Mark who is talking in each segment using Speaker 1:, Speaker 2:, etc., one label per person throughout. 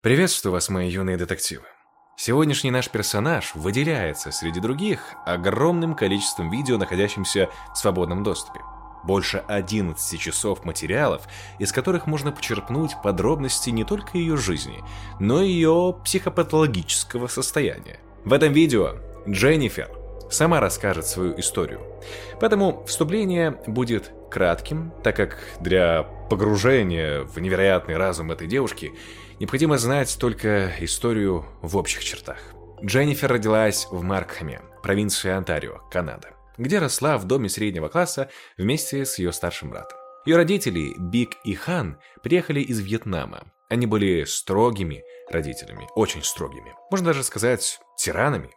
Speaker 1: Приветствую вас, мои юные детективы. Сегодняшний наш персонаж выделяется среди других огромным количеством видео, находящимся в свободном доступе. Больше 11 часов материалов, из которых можно почерпнуть подробности не только ее жизни, но и ее психопатологического состояния. В этом видео Дженнифер сама расскажет свою историю. Поэтому вступление будет кратким, так как для погружения в невероятный разум этой девушки необходимо знать только историю в общих чертах. Дженнифер родилась в Маркхаме, провинции Онтарио, Канада, где росла в доме среднего класса вместе с ее старшим братом. Ее родители, Биг и Хан, приехали из Вьетнама. Они были строгими родителями, очень строгими. Можно даже сказать, тиранами.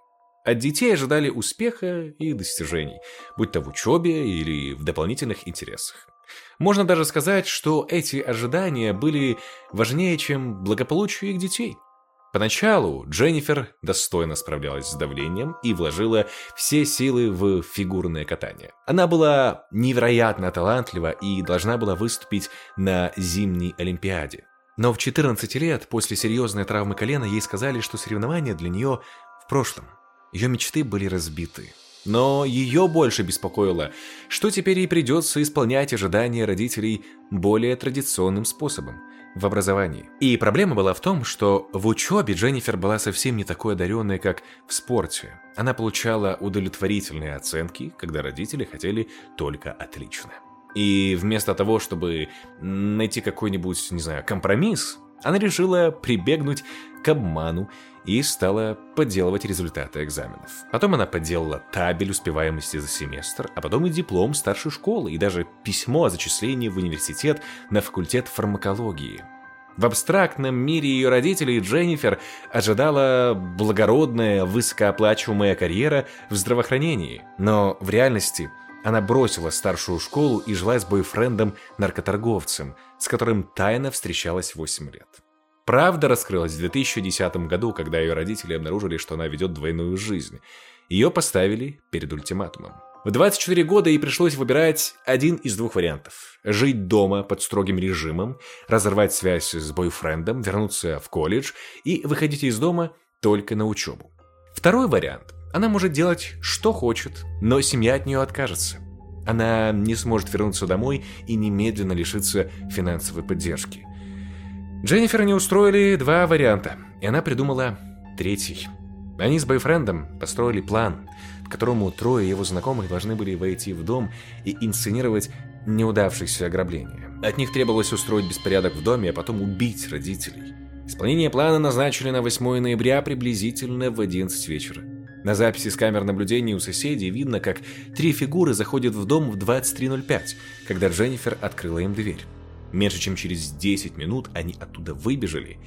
Speaker 1: От детей ожидали успеха и достижений, будь то в учебе или в дополнительных интересах. Можно даже сказать, что эти ожидания были важнее, чем благополучие их детей. Поначалу Дженнифер достойно справлялась с давлением и вложила все силы в фигурное катание. Она была невероятно талантлива и должна была выступить на зимней Олимпиаде. Но в 14 лет после серьезной травмы колена ей сказали, что соревнования для нее в прошлом – ее мечты были разбиты. Но ее больше беспокоило, что теперь ей придется исполнять ожидания родителей более традиционным способом – в образовании. И проблема была в том, что в учебе Дженнифер была совсем не такой одаренной, как в спорте. Она получала удовлетворительные оценки, когда родители хотели только отлично. И вместо того, чтобы найти какой-нибудь, не знаю, компромисс, она решила прибегнуть к обману и стала подделывать результаты экзаменов. Потом она подделала табель успеваемости за семестр, а потом и диплом старшей школы, и даже письмо о зачислении в университет на факультет фармакологии. В абстрактном мире ее родителей Дженнифер ожидала благородная, высокооплачиваемая карьера в здравоохранении. Но в реальности она бросила старшую школу и жила с бойфрендом-наркоторговцем, с которым тайно встречалась 8 лет. Правда раскрылась в 2010 году, когда ее родители обнаружили, что она ведет двойную жизнь. Ее поставили перед ультиматумом. В 24 года ей пришлось выбирать один из двух вариантов. Жить дома под строгим режимом, разорвать связь с бойфрендом, вернуться в колледж и выходить из дома только на учебу. Второй вариант. Она может делать, что хочет, но семья от нее откажется. Она не сможет вернуться домой и немедленно лишиться финансовой поддержки. Дженнифер не устроили два варианта, и она придумала третий. Они с бойфрендом построили план, к которому трое его знакомых должны были войти в дом и инсценировать неудавшееся ограбление. От них требовалось устроить беспорядок в доме, а потом убить родителей. Исполнение плана назначили на 8 ноября приблизительно в 11 вечера. На записи с камер наблюдения у соседей видно, как три фигуры заходят в дом в 23.05, когда Дженнифер открыла им дверь. Меньше чем через 10 минут они оттуда выбежали.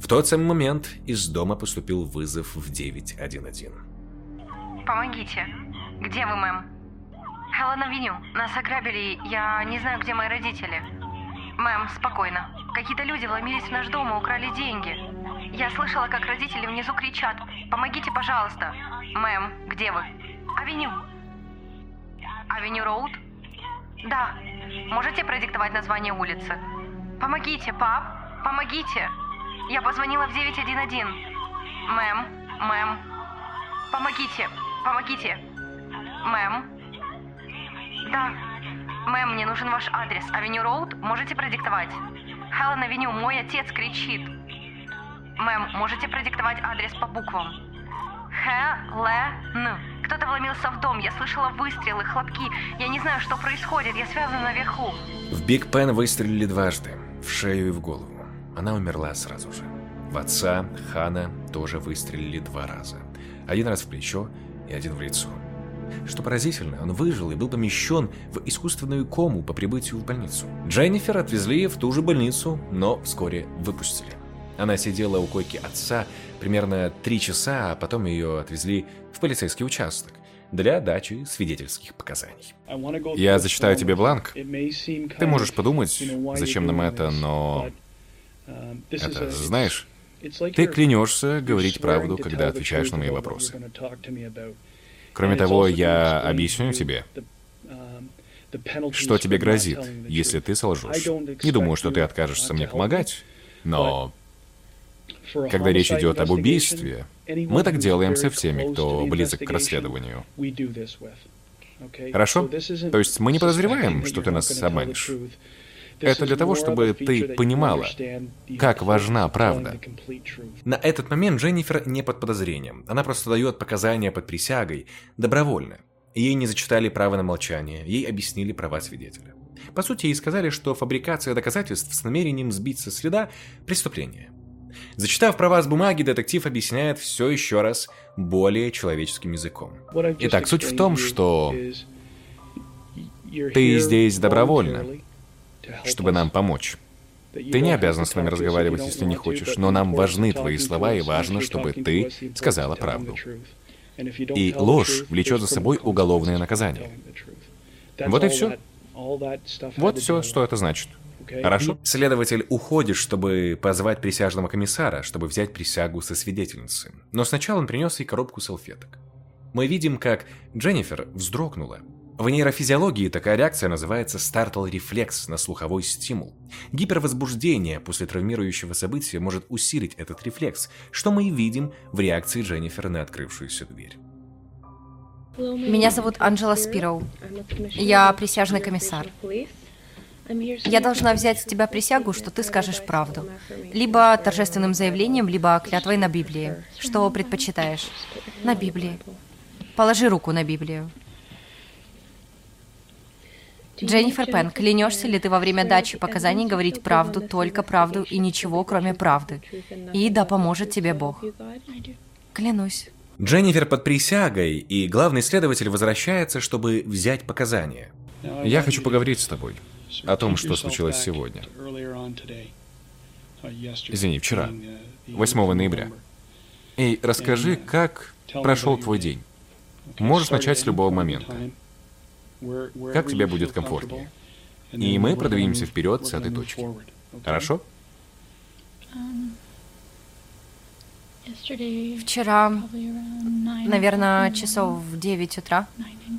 Speaker 1: В тот самый момент из дома поступил вызов в 911.
Speaker 2: Помогите. Где вы, мэм? Хелен Авеню. Нас ограбили. Я не знаю, где мои родители. Мэм, спокойно. Какие-то люди вломились в наш дом и украли деньги. Я слышала, как родители внизу кричат. Помогите, пожалуйста. Мэм, где вы? Авеню. Авеню Роуд? Да. Можете продиктовать название улицы? Помогите, пап. Помогите. Я позвонила в 911. Мэм, мэм. Помогите, помогите. Мэм. Да. Мэм, мне нужен ваш адрес. Авеню Роуд, можете продиктовать? Хелен Авеню, мой отец кричит. Мэм, можете продиктовать адрес по буквам? Хелен. Кто-то вломился в дом, я слышала выстрелы, хлопки. Я не знаю, что происходит, я связана наверху.
Speaker 1: В Биг Пен выстрелили дважды, в шею и в голову. Она умерла сразу же. В отца, Хана, тоже выстрелили два раза. Один раз в плечо и один в лицо. Что поразительно, он выжил и был помещен в искусственную кому по прибытию в больницу. Дженнифер отвезли в ту же больницу, но вскоре выпустили. Она сидела у койки отца примерно три часа, а потом ее отвезли в полицейский участок для дачи свидетельских показаний. Я зачитаю тебе бланк. Ты можешь подумать, зачем нам это, но... Это, знаешь, ты клянешься говорить правду, когда отвечаешь на мои вопросы. Кроме того, я объясню тебе, что тебе грозит, если ты солжешь. Не думаю, что ты откажешься мне помогать, но Когда речь идет об убийстве, мы так делаем со всеми, кто близок к расследованию. Хорошо? То есть мы не подозреваем, что ты нас обманешь. Это для того, чтобы ты понимала, как важна правда. На этот момент Дженнифер не под подозрением. Она просто дает показания под присягой, добровольно. Ей не зачитали право на молчание, ей объяснили права свидетеля. По сути, ей сказали, что фабрикация доказательств с намерением сбить со следа – преступление. Зачитав права с бумаги, детектив объясняет все еще раз более человеческим языком. Итак, суть в том, что ты здесь добровольно, чтобы нам помочь. Ты не обязан с нами разговаривать, если не хочешь, но нам важны твои слова, и важно, чтобы ты сказала правду. И ложь влечет за собой уголовное наказание. Вот и все. Вот все, что это значит. Хорошо? Следователь уходит, чтобы позвать присяжного комиссара, чтобы взять присягу со свидетельницы. Но сначала он принес ей коробку салфеток. Мы видим, как Дженнифер вздрогнула, в нейрофизиологии такая реакция называется стартл-рефлекс на слуховой стимул. Гипервозбуждение после травмирующего события может усилить этот рефлекс, что мы и видим в реакции Дженнифер на открывшуюся дверь.
Speaker 2: Меня зовут Анджела Спироу. Я присяжный комиссар. Я должна взять с тебя присягу, что ты скажешь правду. Либо торжественным заявлением, либо клятвой на Библии. Что предпочитаешь? На Библии. Положи руку на Библию. Дженнифер Пен, клянешься ли ты во время дачи показаний говорить правду, только правду и ничего, кроме правды? И да поможет тебе Бог. Клянусь.
Speaker 1: Дженнифер под присягой, и главный следователь возвращается, чтобы взять показания. Я хочу поговорить с тобой о том, что случилось сегодня. Извини, вчера, 8 ноября. И расскажи, как прошел твой день. Можешь начать с любого момента как тебе будет комфортнее. И мы продвинемся вперед с этой точки. Хорошо?
Speaker 2: Вчера, наверное, часов в 9 утра,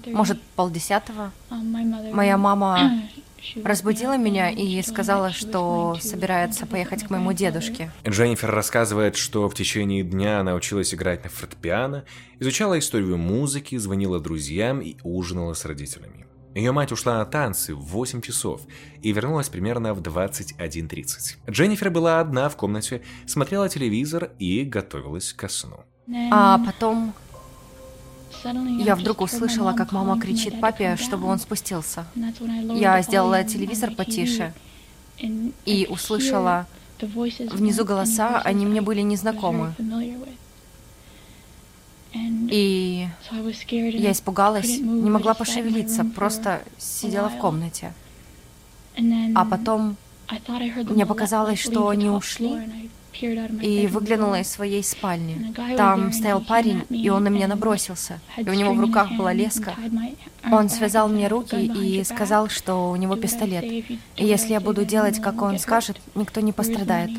Speaker 2: может, полдесятого, моя мама разбудила меня и сказала, что собирается поехать к моему дедушке.
Speaker 1: Дженнифер рассказывает, что в течение дня она училась играть на фортепиано, изучала историю музыки, звонила друзьям и ужинала с родителями. Ее мать ушла на танцы в 8 часов и вернулась примерно в 21.30. Дженнифер была одна в комнате, смотрела телевизор и готовилась ко сну.
Speaker 2: А потом я вдруг услышала, как мама кричит папе, чтобы он спустился. Я сделала телевизор потише и услышала внизу голоса, они мне были незнакомы. И я испугалась, не могла пошевелиться, просто сидела в комнате. А потом мне показалось, что они ушли, и выглянула из своей спальни. Там стоял парень, и он на меня набросился. И у него в руках была леска. Он связал мне руки и сказал, что у него пистолет. И если я буду делать, как он скажет, никто не пострадает.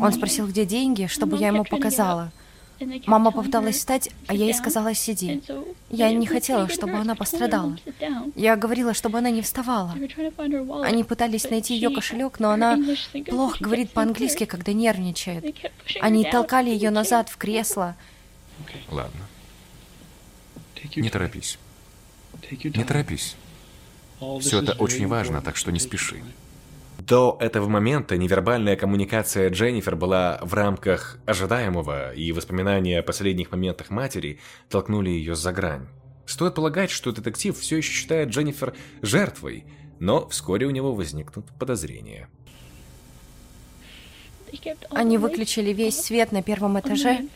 Speaker 2: Он спросил, где деньги, чтобы я ему показала. Мама попыталась встать, а я ей сказала «сиди». Я не хотела, чтобы она пострадала. Я говорила, чтобы она не вставала. Они пытались найти ее кошелек, но она плохо говорит по-английски, когда нервничает. Они толкали ее назад в кресло.
Speaker 1: Ладно. Не торопись. Не торопись. Все это очень важно, так что не спеши. До этого момента невербальная коммуникация Дженнифер была в рамках ожидаемого, и воспоминания о последних моментах матери толкнули ее за грань. Стоит полагать, что детектив все еще считает Дженнифер жертвой, но вскоре у него возникнут подозрения.
Speaker 2: Они выключили весь свет на первом этаже.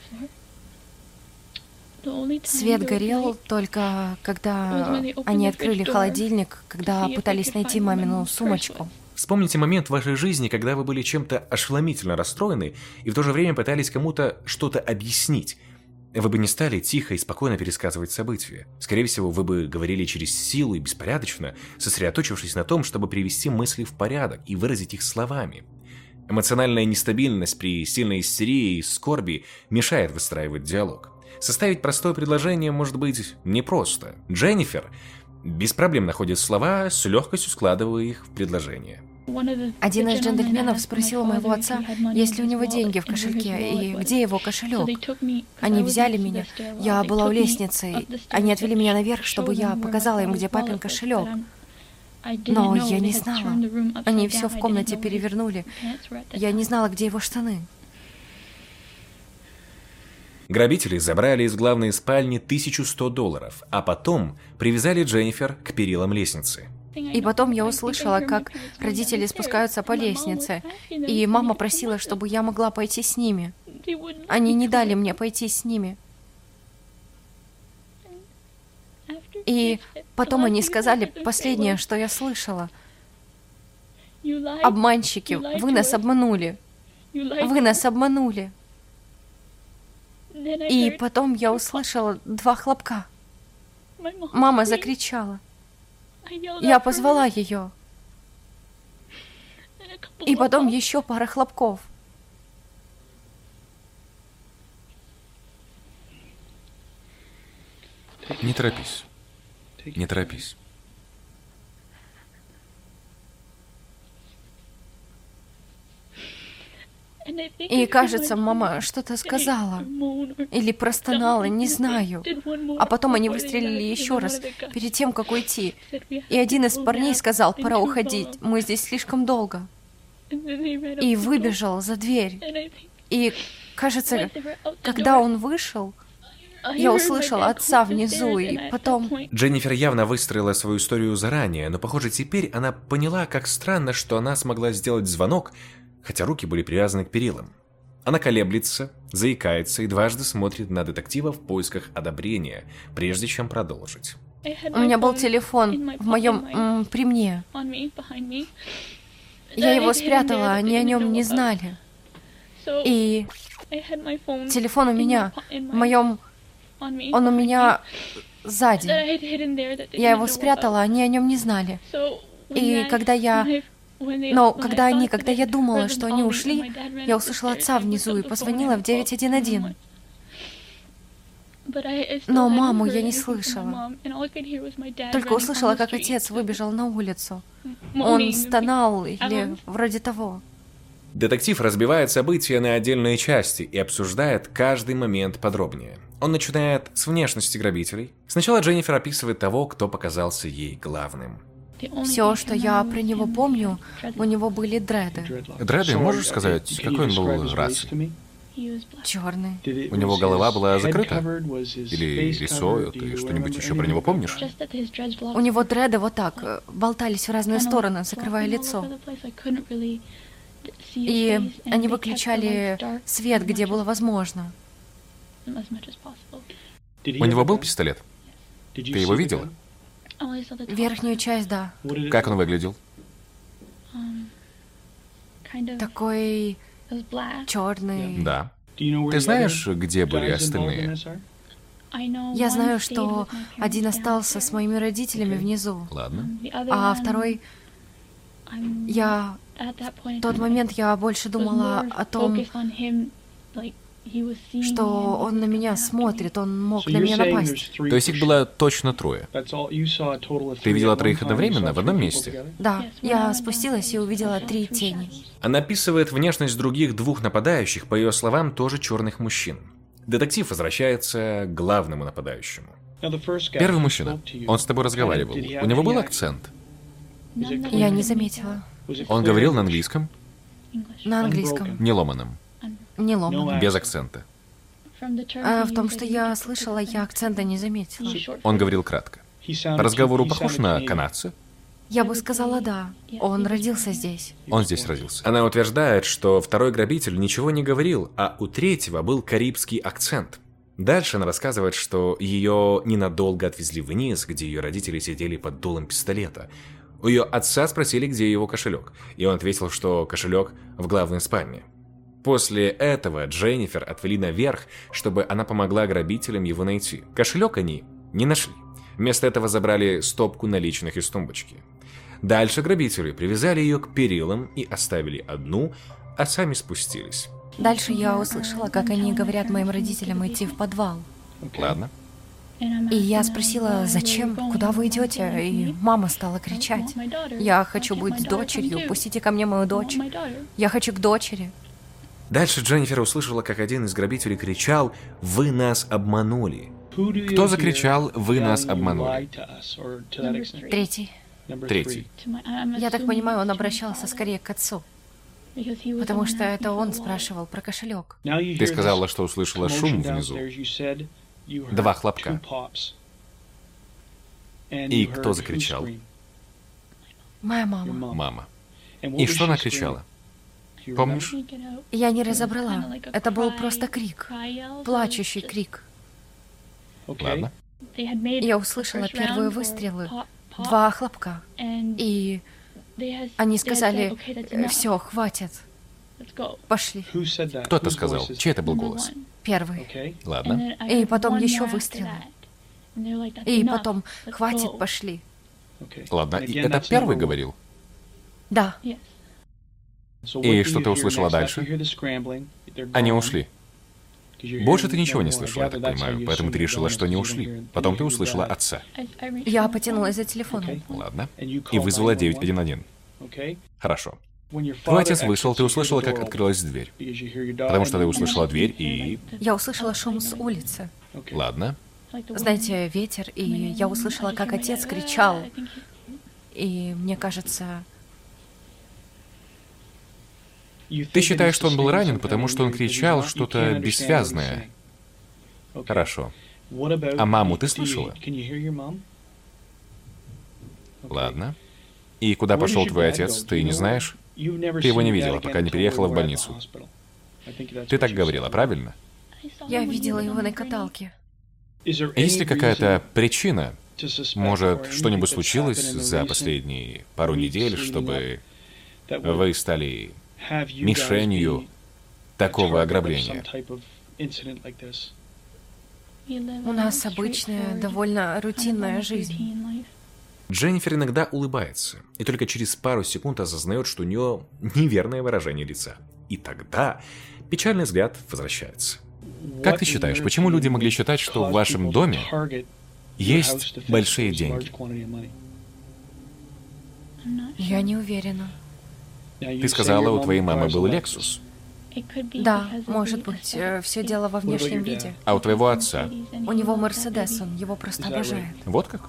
Speaker 2: Свет горел только когда они открыли холодильник, когда пытались найти мамину сумочку.
Speaker 1: Вспомните момент в вашей жизни, когда вы были чем-то ошеломительно расстроены и в то же время пытались кому-то что-то объяснить. Вы бы не стали тихо и спокойно пересказывать события. Скорее всего, вы бы говорили через силу и беспорядочно, сосредоточившись на том, чтобы привести мысли в порядок и выразить их словами. Эмоциональная нестабильность при сильной истерии и скорби мешает выстраивать диалог. Составить простое предложение может быть непросто. Дженнифер без проблем находит слова, с легкостью складывая их в предложение.
Speaker 3: Один из джентльменов спросил у моего отца, есть ли у него деньги в кошельке и где его кошелек. Они взяли меня, я была у лестницы, они отвели меня наверх, чтобы я показала им, где папин кошелек. Но я не знала. Они все в комнате перевернули. Я не знала, где его штаны.
Speaker 1: Грабители забрали из главной спальни 1100 долларов, а потом привязали Дженнифер к перилам лестницы.
Speaker 3: И потом я услышала, как родители спускаются по лестнице, и мама просила, чтобы я могла пойти с ними. Они не дали мне пойти с ними. И потом они сказали последнее, что я слышала. Обманщики, вы нас обманули. Вы нас обманули. И потом я услышала два хлопка. Мама закричала. Я позвала ее. И потом еще пара хлопков.
Speaker 1: Не торопись. Не торопись.
Speaker 3: И кажется, мама что-то сказала. Или простонала, не знаю. А потом они выстрелили еще раз, перед тем, как уйти. И один из парней сказал, пора уходить, мы здесь слишком долго. И выбежал за дверь. И, кажется, когда он вышел, я услышала отца внизу, и потом...
Speaker 1: Дженнифер явно выстроила свою историю заранее, но, похоже, теперь она поняла, как странно, что она смогла сделать звонок, хотя руки были привязаны к перилам. Она колеблется, заикается и дважды смотрит на детектива в поисках одобрения, прежде чем продолжить.
Speaker 3: У меня был телефон в моем... при мне. Я его спрятала, они о нем не знали. И телефон у меня, в моем... Он у меня сзади. Я его спрятала, они о нем не знали. И когда я но когда они, когда я думала, что они ушли, я услышала отца внизу и позвонила в 911. Но маму я не слышала. Только услышала, как отец выбежал на улицу. Он стонал или вроде того.
Speaker 1: Детектив разбивает события на отдельные части и обсуждает каждый момент подробнее. Он начинает с внешности грабителей. Сначала Дженнифер описывает того, кто показался ей главным.
Speaker 3: Все, что я про него помню, у него были дреды.
Speaker 1: Дреды, можешь сказать, какой он был расы?
Speaker 3: Черный.
Speaker 1: У него голова была закрыта? Или лицо? Ты что-нибудь еще про него помнишь?
Speaker 3: У него дреды вот так, э, болтались в разные стороны, закрывая лицо. И они выключали свет, где было возможно.
Speaker 1: У него был пистолет? Ты его видела?
Speaker 3: Верхнюю часть, да.
Speaker 1: Как он выглядел?
Speaker 3: Такой черный.
Speaker 1: Да. Ты знаешь, где были остальные?
Speaker 3: Я знаю, что один остался с моими родителями внизу.
Speaker 1: Ладно.
Speaker 3: А второй... Я... В тот момент я больше думала о том, что он на меня смотрит, он мог на меня напасть.
Speaker 1: То есть их было точно трое? Ты видела троих одновременно в одном месте?
Speaker 3: Да, я спустилась и увидела три тени.
Speaker 1: Она описывает внешность других двух нападающих, по ее словам, тоже черных мужчин. Детектив возвращается к главному нападающему. Первый мужчина. Он с тобой разговаривал. У него был акцент?
Speaker 3: Я не заметила.
Speaker 1: Он говорил на английском?
Speaker 3: На английском.
Speaker 1: Не ломаном.
Speaker 3: Не ломаным.
Speaker 1: Без акцента.
Speaker 3: А в том, что я слышала, я акцента не заметила.
Speaker 1: Он говорил кратко. По разговору похож на канадца?
Speaker 3: Я бы сказала да. Он родился здесь.
Speaker 1: Он здесь родился. Она утверждает, что второй грабитель ничего не говорил, а у третьего был карибский акцент. Дальше она рассказывает, что ее ненадолго отвезли вниз, где ее родители сидели под дулом пистолета. У ее отца спросили, где его кошелек, и он ответил, что кошелек в главной спальне. После этого Дженнифер отвели наверх, чтобы она помогла грабителям его найти. Кошелек они не нашли. Вместо этого забрали стопку наличных из тумбочки. Дальше грабители привязали ее к перилам и оставили одну, а сами спустились.
Speaker 3: Дальше я услышала, как они говорят моим родителям идти в подвал.
Speaker 1: Ладно.
Speaker 3: И я спросила, зачем, куда вы идете? И мама стала кричать. Я хочу быть дочерью, пустите ко мне мою дочь. Я хочу к дочери.
Speaker 1: Дальше Дженнифер услышала, как один из грабителей кричал «Вы нас обманули».
Speaker 4: Кто закричал «Вы нас обманули»?
Speaker 3: Третий.
Speaker 4: Третий.
Speaker 3: Я так понимаю, он обращался скорее к отцу. Потому что это он спрашивал про кошелек.
Speaker 4: Ты сказала, что услышала шум внизу. Два хлопка.
Speaker 1: И кто закричал?
Speaker 3: Моя мама.
Speaker 4: Мама. И что она кричала? Помнишь?
Speaker 3: Я не разобрала. Это был просто крик. Плачущий крик.
Speaker 4: Ладно.
Speaker 3: Я услышала первые выстрелы. Два хлопка. И они сказали, все, хватит. Пошли.
Speaker 4: Кто это сказал? Чей это был голос?
Speaker 3: Первый.
Speaker 4: Ладно.
Speaker 3: И потом еще выстрелы. И потом, хватит, пошли.
Speaker 4: Ладно. И это первый говорил?
Speaker 3: Да.
Speaker 4: И что ты услышала дальше? Они ушли. Больше ты ничего не слышала, я так понимаю, поэтому ты решила, что они ушли. Потом ты услышала отца.
Speaker 3: Я потянулась за телефоном.
Speaker 4: Ладно. И вызвала 911. Хорошо. Твой отец вышел, ты услышала, как открылась дверь. Потому что ты услышала дверь и...
Speaker 3: Я услышала шум с улицы.
Speaker 4: Ладно.
Speaker 3: Знаете, ветер, и я услышала, как отец кричал. И мне кажется...
Speaker 4: Ты считаешь, что он был ранен, потому что он кричал что-то бессвязное. Хорошо. А маму ты слышала? Ладно. И куда пошел твой отец, ты не знаешь? Ты его не видела, пока не переехала в больницу. Ты так говорила, правильно?
Speaker 3: Я видела его на каталке.
Speaker 4: Есть ли какая-то причина? Может, что-нибудь случилось за последние пару недель, чтобы вы стали мишенью такого ограбления?
Speaker 3: У нас обычная, довольно рутинная жизнь.
Speaker 1: Дженнифер иногда улыбается, и только через пару секунд осознает, что у нее неверное выражение лица. И тогда печальный взгляд возвращается.
Speaker 4: Как ты считаешь, почему люди могли считать, что в вашем доме есть большие деньги?
Speaker 3: Я не уверена.
Speaker 4: Ты сказала, у твоей мамы был Лексус.
Speaker 3: Да, может быть, э, все дело во внешнем виде.
Speaker 4: А у твоего отца?
Speaker 3: У него Мерседес, он его просто обожает.
Speaker 4: Вот как?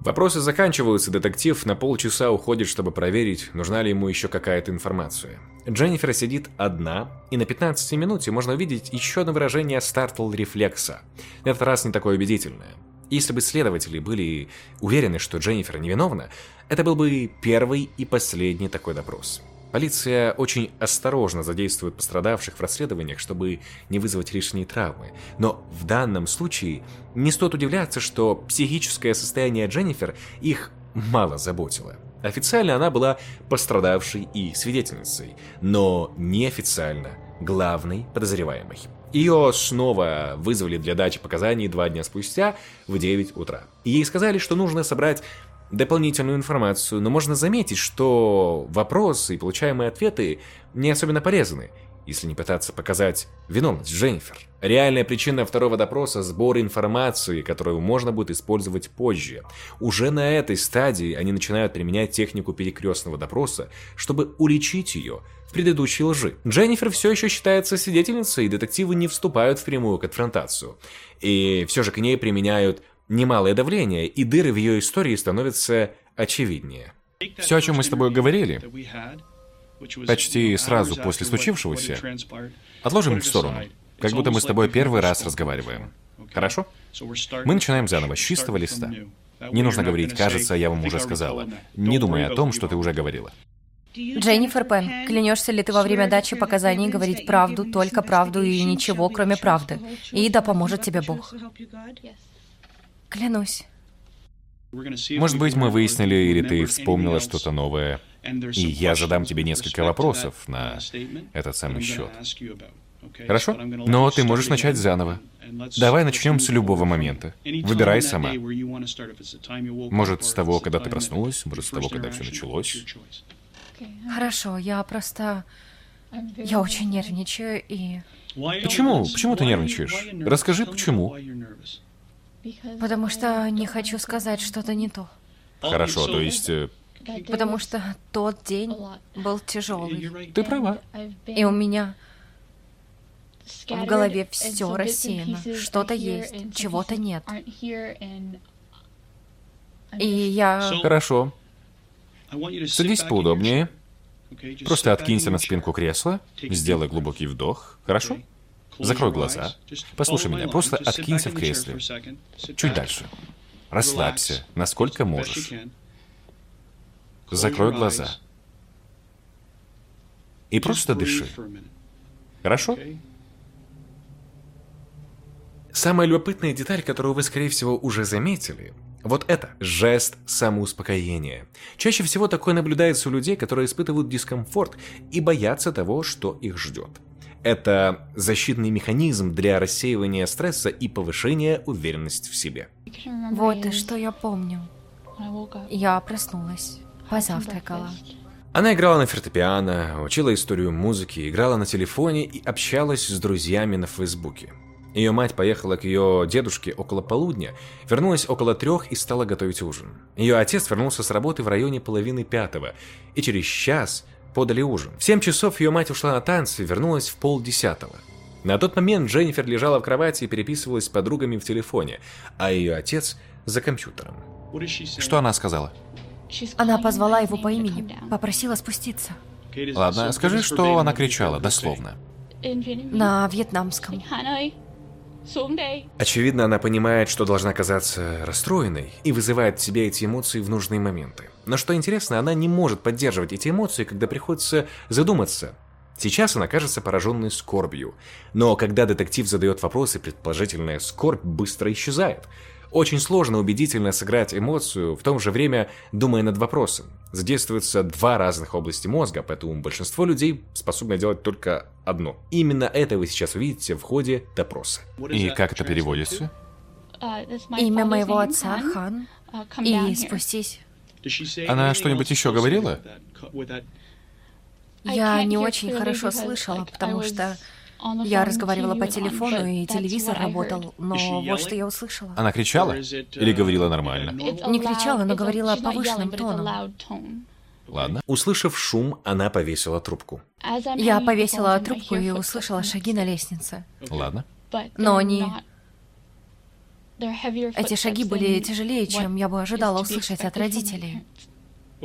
Speaker 1: Вопросы заканчиваются, детектив на полчаса уходит, чтобы проверить, нужна ли ему еще какая-то информация. Дженнифер сидит одна, и на 15 минуте можно увидеть еще одно выражение стартл рефлекса. На этот раз не такое убедительное. Если бы следователи были уверены, что Дженнифер невиновна, это был бы первый и последний такой допрос. Полиция очень осторожно задействует пострадавших в расследованиях, чтобы не вызвать лишние травмы. Но в данном случае не стоит удивляться, что психическое состояние Дженнифер их мало заботило. Официально она была пострадавшей и свидетельницей, но неофициально главной подозреваемой. Ее снова вызвали для дачи показаний два дня спустя в 9 утра. Ей сказали, что нужно собрать дополнительную информацию, но можно заметить, что вопросы и получаемые ответы не особенно полезны, если не пытаться показать виновность Дженнифер. Реальная причина второго допроса – сбор информации, которую можно будет использовать позже. Уже на этой стадии они начинают применять технику перекрестного допроса, чтобы уличить ее в предыдущей лжи. Дженнифер все еще считается свидетельницей, и детективы не вступают в прямую конфронтацию. И все же к ней применяют немалое давление, и дыры в ее истории становятся очевиднее.
Speaker 4: Все, о чем мы с тобой говорили, почти сразу после случившегося, отложим в сторону, как будто мы с тобой первый раз разговариваем. Хорошо? Мы начинаем заново, с чистого листа. Не нужно говорить «кажется, я вам уже сказала», не думая о том, что ты уже говорила.
Speaker 3: Дженнифер Пен, клянешься ли ты во время дачи показаний говорить правду, только правду и ничего, кроме правды? И да поможет тебе Бог. Клянусь.
Speaker 4: Может быть, мы выяснили, или ты вспомнила что-то новое, и я задам тебе несколько вопросов на этот самый счет. Хорошо? Но ты можешь начать заново. Давай начнем с любого момента. Выбирай сама. Может, с того, когда ты проснулась, может, с того, когда все началось.
Speaker 3: Хорошо, я просто... Я очень нервничаю и...
Speaker 4: Почему? Почему ты нервничаешь? Расскажи, почему.
Speaker 3: Потому что не хочу сказать что-то не то.
Speaker 4: Хорошо, то есть... э,
Speaker 3: Потому что тот день был тяжелый.
Speaker 4: Ты права.
Speaker 3: И у меня в голове все рассеяно. Что-то есть, чего-то нет. И я...
Speaker 4: Хорошо. Садись поудобнее. Просто откинься на спинку кресла, сделай глубокий вдох, хорошо? Закрой глаза. Послушай меня, просто откинься в кресле. Чуть дальше. Расслабься, насколько можешь. Закрой глаза. И просто дыши. Хорошо?
Speaker 1: Самая любопытная деталь, которую вы, скорее всего, уже заметили, вот это жест самоуспокоения. Чаще всего такое наблюдается у людей, которые испытывают дискомфорт и боятся того, что их ждет. Это защитный механизм для рассеивания стресса и повышения уверенности в себе.
Speaker 3: Вот и что я помню. Я проснулась, позавтракала.
Speaker 1: Она играла на фортепиано, учила историю музыки, играла на телефоне и общалась с друзьями на Фейсбуке. Ее мать поехала к ее дедушке около полудня, вернулась около трех и стала готовить ужин. Ее отец вернулся с работы в районе половины пятого, и через час подали ужин. В семь часов ее мать ушла на танцы и вернулась в полдесятого. На тот момент Дженнифер лежала в кровати и переписывалась с подругами в телефоне, а ее отец за компьютером.
Speaker 4: Что она сказала?
Speaker 3: Она позвала его по имени, попросила спуститься.
Speaker 4: Ладно, скажи, что она кричала, дословно.
Speaker 3: На вьетнамском.
Speaker 1: Очевидно, она понимает, что должна казаться расстроенной и вызывает в себе эти эмоции в нужные моменты. Но что интересно, она не может поддерживать эти эмоции, когда приходится задуматься. Сейчас она кажется пораженной скорбью. Но когда детектив задает вопросы, предположительная скорбь быстро исчезает. Очень сложно убедительно сыграть эмоцию, в то же время думая над вопросом. Задействуются два разных области мозга, поэтому большинство людей способны делать только одно. Именно это вы сейчас увидите в ходе допроса.
Speaker 4: И как это переводится?
Speaker 3: Имя моего отца Хан. И спустись.
Speaker 4: Она что-нибудь еще говорила?
Speaker 3: Я не очень хорошо слышала, потому что я разговаривала по телефону, и телевизор работал, но вот что я услышала.
Speaker 4: Она кричала? Или говорила нормально?
Speaker 3: Не кричала, но говорила повышенным тоном.
Speaker 4: Ладно.
Speaker 1: Услышав шум, она повесила трубку.
Speaker 3: Я повесила трубку и услышала шаги на лестнице.
Speaker 4: Ладно.
Speaker 3: Но они... Эти шаги были тяжелее, чем я бы ожидала услышать от родителей.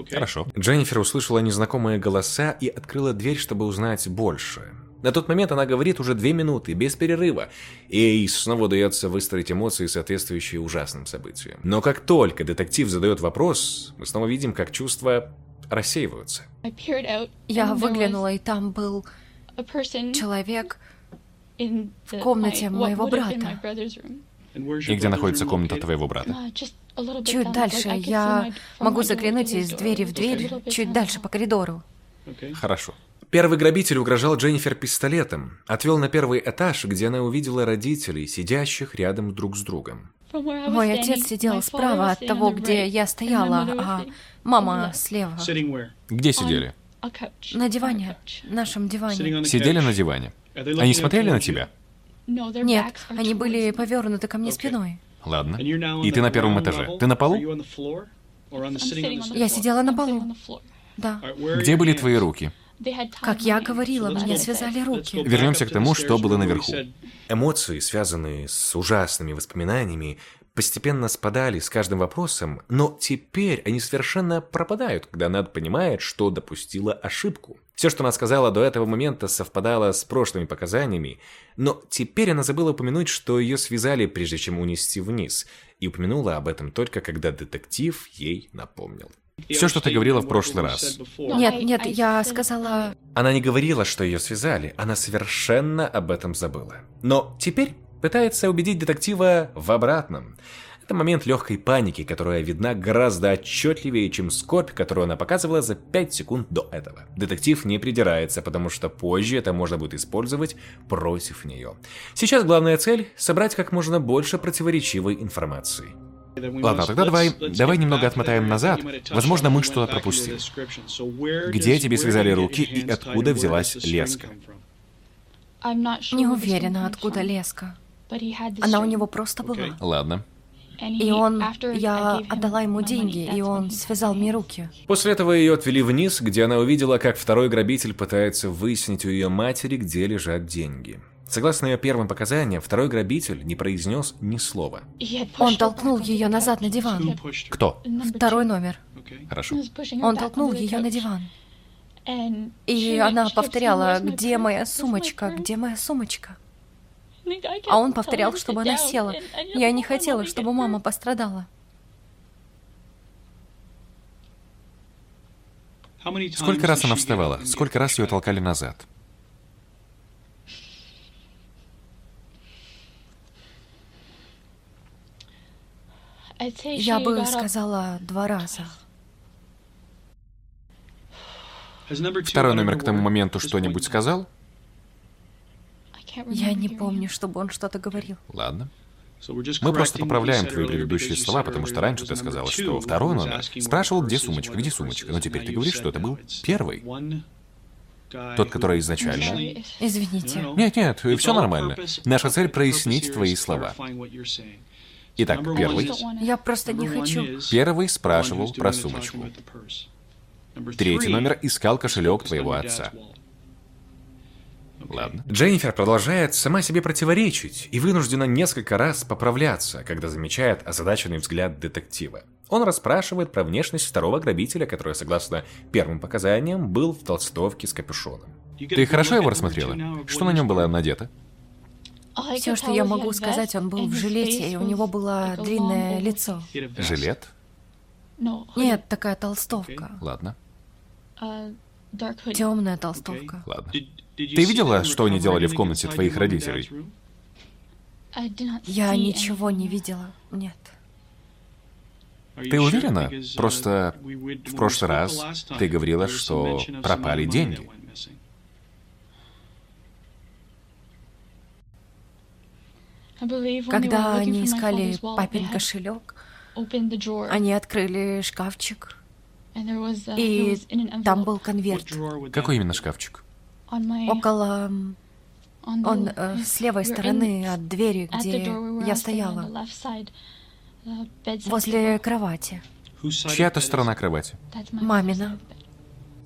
Speaker 4: Хорошо.
Speaker 1: Дженнифер услышала незнакомые голоса и открыла дверь, чтобы узнать больше. На тот момент она говорит уже две минуты, без перерыва, и ей снова удается выстроить эмоции, соответствующие ужасным событиям. Но как только детектив задает вопрос, мы снова видим, как чувства рассеиваются.
Speaker 3: Я выглянула, и там был человек в комнате моего брата.
Speaker 4: И где находится комната твоего брата?
Speaker 3: Чуть дальше. Я могу заглянуть из двери в дверь, чуть дальше по коридору.
Speaker 4: Хорошо.
Speaker 1: Первый грабитель угрожал Дженнифер пистолетом, отвел на первый этаж, где она увидела родителей, сидящих рядом друг с другом.
Speaker 3: Мой отец сидел справа от того, где я стояла, а мама слева.
Speaker 4: Где сидели?
Speaker 3: На диване, нашем диване.
Speaker 4: Сидели на диване. Они смотрели на тебя?
Speaker 3: Нет, они были повернуты ко мне спиной.
Speaker 4: Ладно. И ты на первом этаже. Ты на полу?
Speaker 3: Я сидела на полу. Да.
Speaker 4: Где были твои руки?
Speaker 3: Как я говорила, мне связали руки.
Speaker 4: Вернемся к тому, что было наверху.
Speaker 1: Эмоции, связанные с ужасными воспоминаниями, постепенно спадали с каждым вопросом, но теперь они совершенно пропадают, когда Над понимает, что допустила ошибку. Все, что она сказала до этого момента, совпадало с прошлыми показаниями, но теперь она забыла упомянуть, что ее связали, прежде чем унести вниз, и упомянула об этом только когда детектив ей напомнил.
Speaker 4: Все, что ты говорила в прошлый раз.
Speaker 3: Нет, нет, я сказала...
Speaker 1: Она не говорила, что ее связали, она совершенно об этом забыла. Но теперь пытается убедить детектива в обратном. Это момент легкой паники, которая видна гораздо отчетливее, чем скорбь, которую она показывала за 5 секунд до этого. Детектив не придирается, потому что позже это можно будет использовать против нее. Сейчас главная цель – собрать как можно больше противоречивой информации.
Speaker 4: Ладно, тогда давай, давай немного отмотаем назад. Возможно, мы что-то пропустили. Где тебе связали руки и откуда взялась леска?
Speaker 3: Не уверена, откуда леска. Она у него просто была.
Speaker 4: Ладно.
Speaker 3: И он, я отдала ему деньги, и он связал мне руки.
Speaker 1: После этого ее отвели вниз, где она увидела, как второй грабитель пытается выяснить у ее матери, где лежат деньги. Согласно ее первым показаниям, второй грабитель не произнес ни слова.
Speaker 3: Он толкнул ее назад на диван.
Speaker 1: Кто?
Speaker 3: Второй номер.
Speaker 1: Хорошо.
Speaker 3: Он толкнул ее на диван. И она повторяла, где моя сумочка, где моя сумочка. А он повторял, чтобы она села. Я не хотела, чтобы мама пострадала.
Speaker 4: Сколько раз она вставала? Сколько раз ее толкали назад?
Speaker 3: Я бы сказала два раза.
Speaker 4: Второй номер к тому моменту что-нибудь сказал?
Speaker 3: Я не помню, чтобы он что-то говорил.
Speaker 4: Ладно. Мы просто поправляем твои предыдущие слова, потому что раньше ты сказала, что второй номер спрашивал, где сумочка, где сумочка, но теперь ты говоришь, что это был первый. Тот, который изначально...
Speaker 3: Извините.
Speaker 4: Нет, нет, все нормально. Наша цель прояснить твои слова. Итак, первый.
Speaker 3: Я просто не хочу.
Speaker 4: Первый спрашивал про сумочку. Третий номер искал кошелек твоего отца. Ладно.
Speaker 1: Дженнифер продолжает сама себе противоречить и вынуждена несколько раз поправляться, когда замечает озадаченный взгляд детектива. Он расспрашивает про внешность второго грабителя, который, согласно первым показаниям, был в толстовке с капюшоном.
Speaker 4: Ты хорошо его рассмотрела? Что на нем было надето?
Speaker 3: Все, что я могу сказать, он был в жилете, и у него было длинное лицо.
Speaker 4: Жилет?
Speaker 3: Нет, такая толстовка.
Speaker 4: Ладно.
Speaker 3: Темная толстовка.
Speaker 4: Ладно. Ты видела, что они делали в комнате твоих родителей?
Speaker 3: Я ничего не видела. Нет.
Speaker 4: Ты уверена? Просто в прошлый раз ты говорила, что пропали деньги.
Speaker 3: Когда они искали папин кошелек, они открыли шкафчик, и там был конверт.
Speaker 4: Какой именно шкафчик?
Speaker 3: Около... Он э, с левой стороны от двери, где я стояла. Возле кровати.
Speaker 4: Чья то сторона кровати?
Speaker 3: Мамина.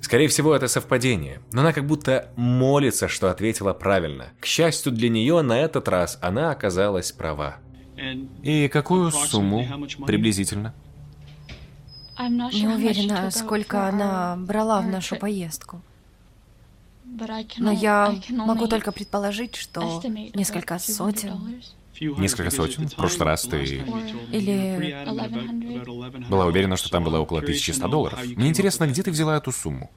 Speaker 1: Скорее всего, это совпадение, но она как будто молится, что ответила правильно. К счастью для нее, на этот раз она оказалась права.
Speaker 4: И какую сумму приблизительно?
Speaker 3: Не уверена, сколько она брала в нашу поездку. Но я могу только предположить, что несколько сотен.
Speaker 4: Несколько сотен? В прошлый раз ты...
Speaker 3: Или...
Speaker 4: Была уверена, что там было около 1100 долларов. Мне интересно, где ты взяла эту сумму?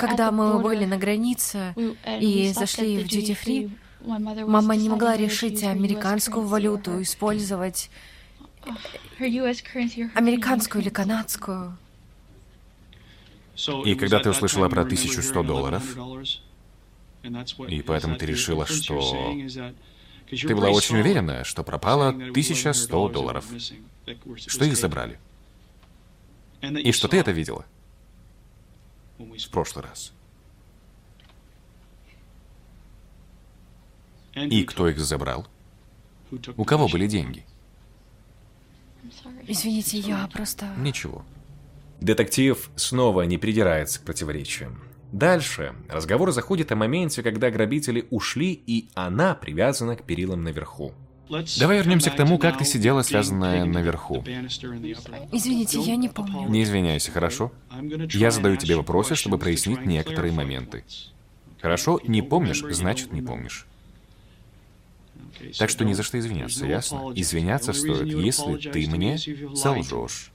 Speaker 3: Когда мы были на границе и зашли в duty free, мама не могла решить американскую валюту использовать Американскую или канадскую?
Speaker 4: И когда ты услышала про 1100 долларов, и поэтому ты решила, что... Ты была очень уверена, что пропало 1100 долларов. Что их забрали. И что ты это видела? В прошлый раз. И кто их забрал? У кого были деньги?
Speaker 3: Извините, я просто...
Speaker 4: Ничего.
Speaker 1: Детектив снова не придирается к противоречиям. Дальше разговор заходит о моменте, когда грабители ушли, и она привязана к перилам наверху.
Speaker 4: Давай вернемся к тому, как ты сидела связанная наверху.
Speaker 3: Извините, я не помню.
Speaker 4: Не извиняйся, хорошо? Я задаю тебе вопросы, чтобы прояснить некоторые моменты. Хорошо? Не помнишь, значит не помнишь. Так что ни за что извиняться, ясно? Извиняться стоит, если ты мне солжешь.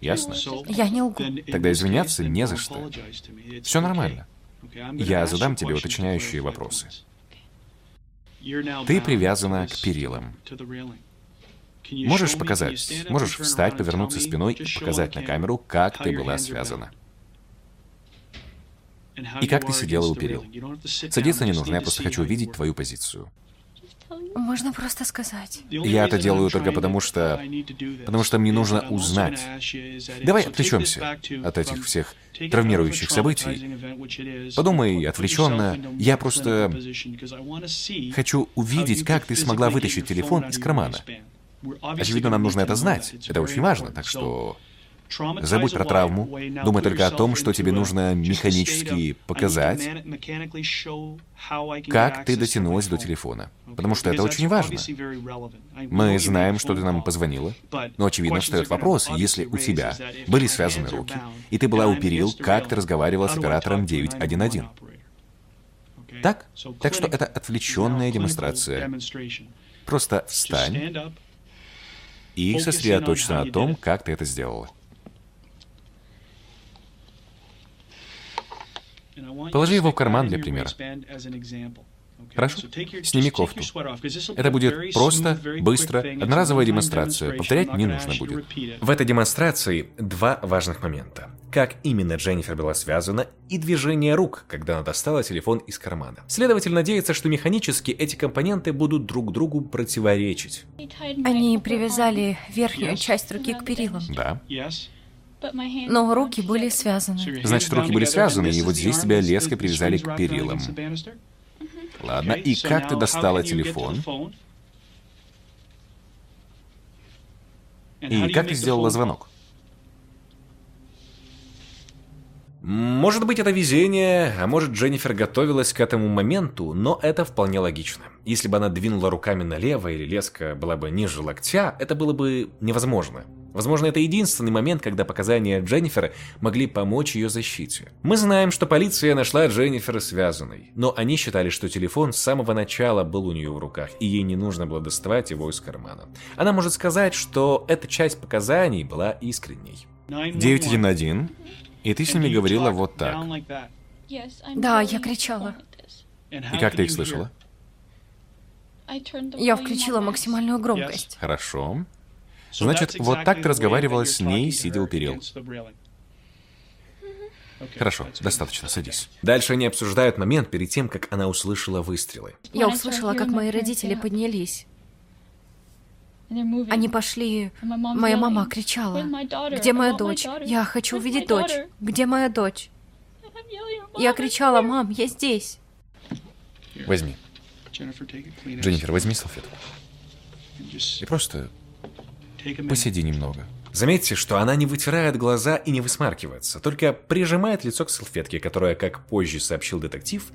Speaker 4: Ясно?
Speaker 3: Я не лгу.
Speaker 4: Тогда извиняться не за что. Все нормально. Я задам тебе уточняющие вопросы. Ты привязана к перилам. Можешь показать, можешь встать, повернуться спиной и показать на камеру, как ты была связана. И как ты сидела у перил. Садиться не нужно, я просто хочу увидеть твою позицию.
Speaker 2: Можно просто сказать.
Speaker 4: Я это делаю только потому, что... Потому что мне нужно узнать. Давай отвлечемся от этих всех травмирующих событий. Подумай отвлеченно. Я просто хочу увидеть, как ты смогла вытащить телефон из кармана. Очевидно, нам нужно это знать. Это очень важно, так что... Забудь про травму, думай только о том, что тебе нужно механически показать, как ты дотянулась до телефона. Потому что это очень важно. Мы знаем, что ты нам позвонила, но очевидно встает вопрос, если у тебя были связаны руки, и ты была у перил, как ты разговаривала с оператором 911. Так? Так что это отвлеченная демонстрация. Просто встань и сосредоточься на том, как ты это сделала. Положи его в карман для примера. Хорошо? Сними кофту. Это будет просто, быстро, одноразовая демонстрация. Повторять не нужно будет.
Speaker 1: В этой демонстрации два важных момента. Как именно Дженнифер была связана и движение рук, когда она достала телефон из кармана. Следователь надеется, что механически эти компоненты будут друг другу противоречить.
Speaker 2: Они привязали верхнюю часть руки к перилам.
Speaker 4: Да.
Speaker 2: Но руки были связаны.
Speaker 4: Значит, руки были связаны, и вот здесь тебя леской привязали к перилам. Ладно, и как ты достала телефон? И как ты сделала звонок?
Speaker 1: Может быть, это везение, а может, Дженнифер готовилась к этому моменту, но это вполне логично. Если бы она двинула руками налево или леска была бы ниже локтя, это было бы невозможно. Возможно, это единственный момент, когда показания Дженнифер могли помочь ее защите. Мы знаем, что полиция нашла Дженнифер связанной, но они считали, что телефон с самого начала был у нее в руках, и ей не нужно было доставать его из кармана. Она может сказать, что эта часть показаний была искренней.
Speaker 4: 911, и ты с ними говорила вот так.
Speaker 2: Да, я кричала.
Speaker 4: И как ты их слышала?
Speaker 2: Я включила максимальную громкость.
Speaker 4: Хорошо. Значит, вот так ты разговаривала с ней, сидя у перил. Хорошо, достаточно, садись.
Speaker 1: Дальше они обсуждают момент перед тем, как она услышала выстрелы.
Speaker 2: Я услышала, как мои родители поднялись. Они пошли... Моя мама кричала. «Где моя дочь? Я хочу увидеть дочь. Где моя дочь?» Я кричала, «Мам, я здесь!»
Speaker 4: Возьми. Дженнифер, возьми салфетку. И просто посиди немного.
Speaker 1: Заметьте, что она не вытирает глаза и не высмаркивается, только прижимает лицо к салфетке, которая, как позже сообщил детектив,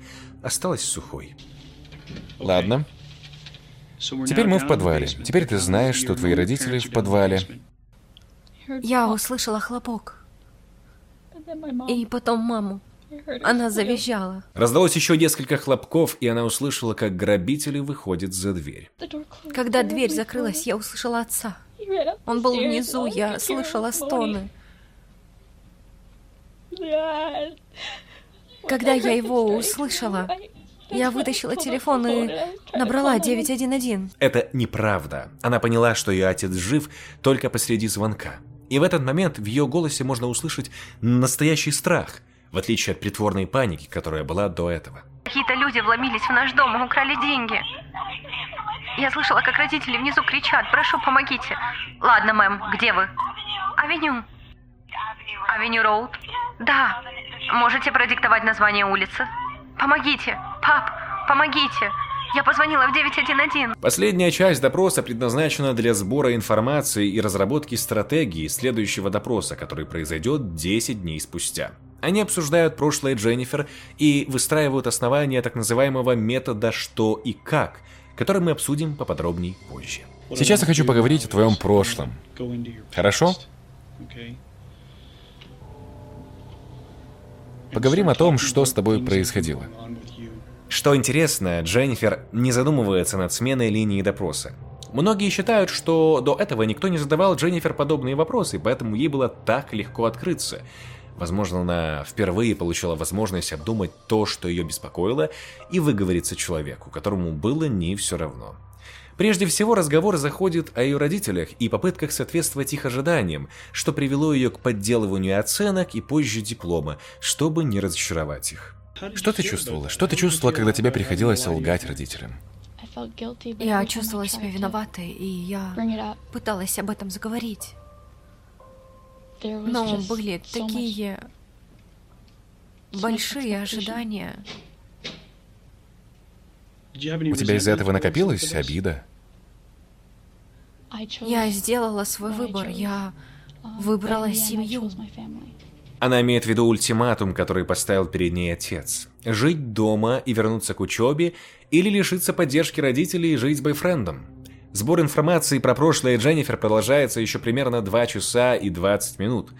Speaker 1: осталась сухой.
Speaker 4: Ладно. Теперь мы в подвале. Теперь ты знаешь, что твои родители в подвале.
Speaker 2: Я услышала хлопок. И потом маму. Она завизжала.
Speaker 1: Раздалось еще несколько хлопков, и она услышала, как грабители выходят за дверь.
Speaker 2: Когда дверь закрылась, я услышала отца. Он был внизу, я слышала стоны. Когда я его услышала, я вытащила телефон и набрала 911.
Speaker 1: Это неправда. Она поняла, что ее отец жив только посреди звонка. И в этот момент в ее голосе можно услышать настоящий страх, в отличие от притворной паники, которая была до этого.
Speaker 3: Какие-то люди вломились в наш дом и украли деньги. Я слышала, как родители внизу кричат. Прошу, помогите. Ладно, мэм, где вы? Авеню. Авеню Роуд? Да. Можете продиктовать название улицы? Помогите. Пап, помогите. Я позвонила в 911.
Speaker 1: Последняя часть допроса предназначена для сбора информации и разработки стратегии следующего допроса, который произойдет 10 дней спустя. Они обсуждают прошлое Дженнифер и выстраивают основания так называемого метода «что и как», который мы обсудим поподробнее позже.
Speaker 4: Сейчас я хочу поговорить о твоем прошлом. Хорошо? Поговорим о том, что с тобой происходило.
Speaker 1: Что интересно, Дженнифер не задумывается над сменой линии допроса. Многие считают, что до этого никто не задавал Дженнифер подобные вопросы, поэтому ей было так легко открыться. Возможно, она впервые получила возможность обдумать то, что ее беспокоило, и выговориться человеку, которому было не все равно. Прежде всего, разговор заходит о ее родителях и попытках соответствовать их ожиданиям, что привело ее к подделыванию оценок и позже диплома, чтобы не разочаровать их.
Speaker 4: Что ты чувствовала? Что ты чувствовала, когда тебе приходилось лгать родителям?
Speaker 3: Я чувствовала себя виноватой, и я пыталась об этом заговорить. Но были такие большие ожидания.
Speaker 4: У тебя из-за этого накопилась обида?
Speaker 3: Я сделала свой выбор. Я выбрала семью.
Speaker 1: Она имеет в виду ультиматум, который поставил перед ней отец. Жить дома и вернуться к учебе, или лишиться поддержки родителей и жить с бойфрендом. Сбор информации про прошлое Дженнифер продолжается еще примерно 2 часа и 20 минут.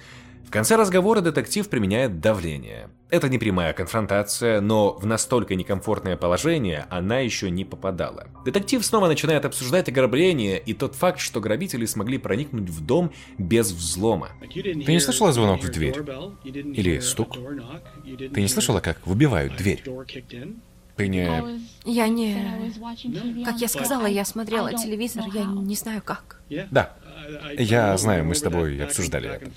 Speaker 1: В конце разговора детектив применяет давление. Это не прямая конфронтация, но в настолько некомфортное положение она еще не попадала. Детектив снова начинает обсуждать ограбление и тот факт, что грабители смогли проникнуть в дом без взлома.
Speaker 4: Ты не слышала звонок в дверь? Или стук? Ты не слышала, как выбивают дверь? Ты не...
Speaker 3: Я не... Как я сказала, я смотрела телевизор, я не знаю как.
Speaker 4: Да, я знаю, мы с тобой обсуждали это.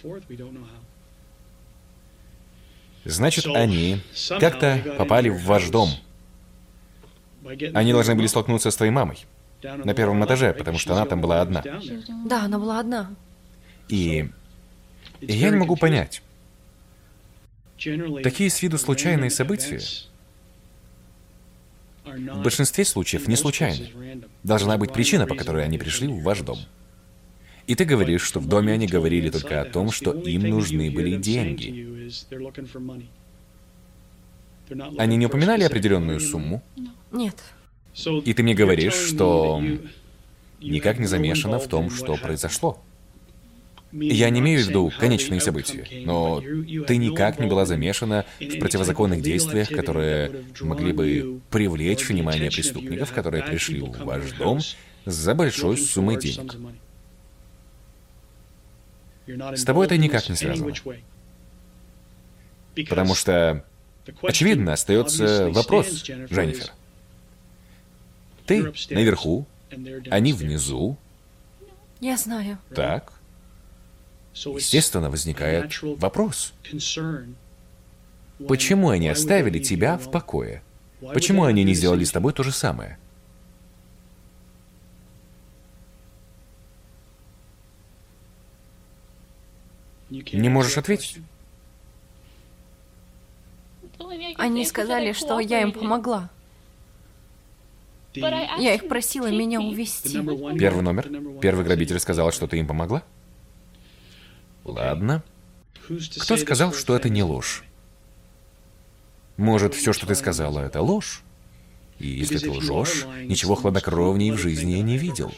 Speaker 4: Значит, они как-то попали в ваш дом. Они должны были столкнуться с твоей мамой на первом этаже, потому что она там была одна.
Speaker 3: Да, она была одна.
Speaker 4: И я не могу понять. Такие с виду случайные события в большинстве случаев не случайны. Должна быть причина, по которой они пришли в ваш дом. И ты говоришь, что в доме они говорили только о том, что им нужны были деньги. Они не упоминали определенную сумму?
Speaker 3: Нет.
Speaker 4: И ты мне говоришь, что никак не замешано в том, что произошло. Я не имею в виду конечные события, но ты никак не была замешана в противозаконных действиях, которые могли бы привлечь внимание преступников, которые пришли в ваш дом за большой суммой денег. С тобой это никак не связано. Потому что, очевидно, остается вопрос, Дженнифер. Ты наверху, они внизу.
Speaker 3: Я знаю.
Speaker 4: Так. Естественно, возникает вопрос. Почему они оставили тебя в покое? Почему они не сделали с тобой то же самое? Не можешь ответить?
Speaker 3: Они сказали, что я им помогла. Я их просила меня увести.
Speaker 4: Первый номер? Первый грабитель сказал, что ты им помогла? Ладно. Кто сказал, что это не ложь? Может, все, что ты сказала, это ложь? И если ты лжешь, ничего хладнокровнее в жизни я не видел.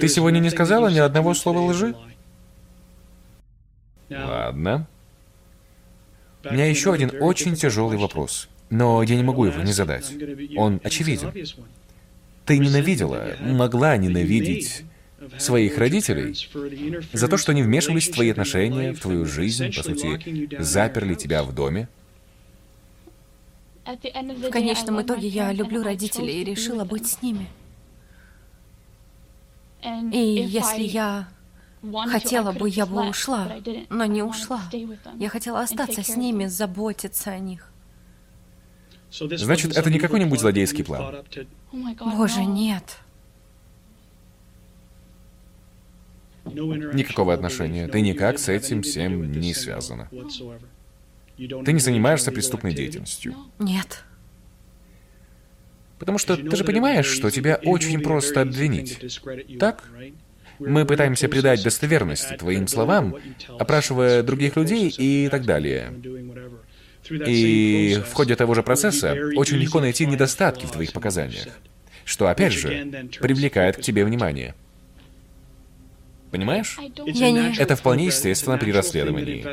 Speaker 4: Ты сегодня не сказала ни одного слова лжи? Ладно. У меня еще один очень тяжелый вопрос, но я не могу его не задать. Он очевиден. Ты ненавидела, могла ненавидеть своих родителей за то, что они вмешивались в твои отношения, в твою жизнь, по сути, заперли тебя в доме.
Speaker 3: В конечном итоге я люблю родителей и решила быть с ними. И если я хотела бы, я бы ушла, но не ушла. Я хотела остаться с ними, заботиться о них.
Speaker 4: Значит, это не какой-нибудь злодейский план.
Speaker 3: Боже, нет.
Speaker 4: Никакого отношения. Ты никак с этим всем не связана. Ты не занимаешься преступной деятельностью.
Speaker 3: Нет.
Speaker 4: Потому что ты же понимаешь, что тебя очень просто обвинить. Так? Мы пытаемся придать достоверности твоим словам, опрашивая других людей и так далее. И в ходе того же процесса очень легко найти недостатки в твоих показаниях, что, опять же, привлекает к тебе внимание. Понимаешь?
Speaker 3: Я не...
Speaker 4: Это вполне естественно при расследовании.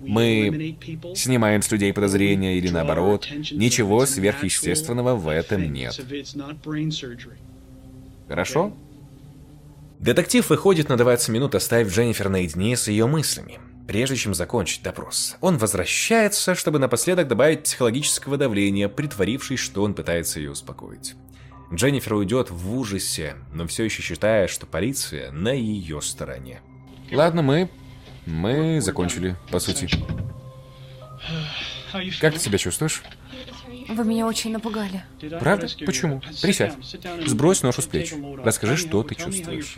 Speaker 4: Мы снимаем с людей подозрения или наоборот. Ничего сверхъестественного в этом нет. Хорошо?
Speaker 1: Детектив выходит на 20 минут, оставив Дженнифер наедине с ее мыслями. Прежде чем закончить допрос, он возвращается, чтобы напоследок добавить психологического давления, притворившись, что он пытается ее успокоить. Дженнифер уйдет в ужасе, но все еще считая, что полиция на ее стороне.
Speaker 4: Ладно, мы... мы закончили, по сути. Как ты себя чувствуешь?
Speaker 3: Вы меня очень напугали.
Speaker 4: Правда? Почему? Присядь. Сбрось ношу с плеч. Расскажи, что ты чувствуешь.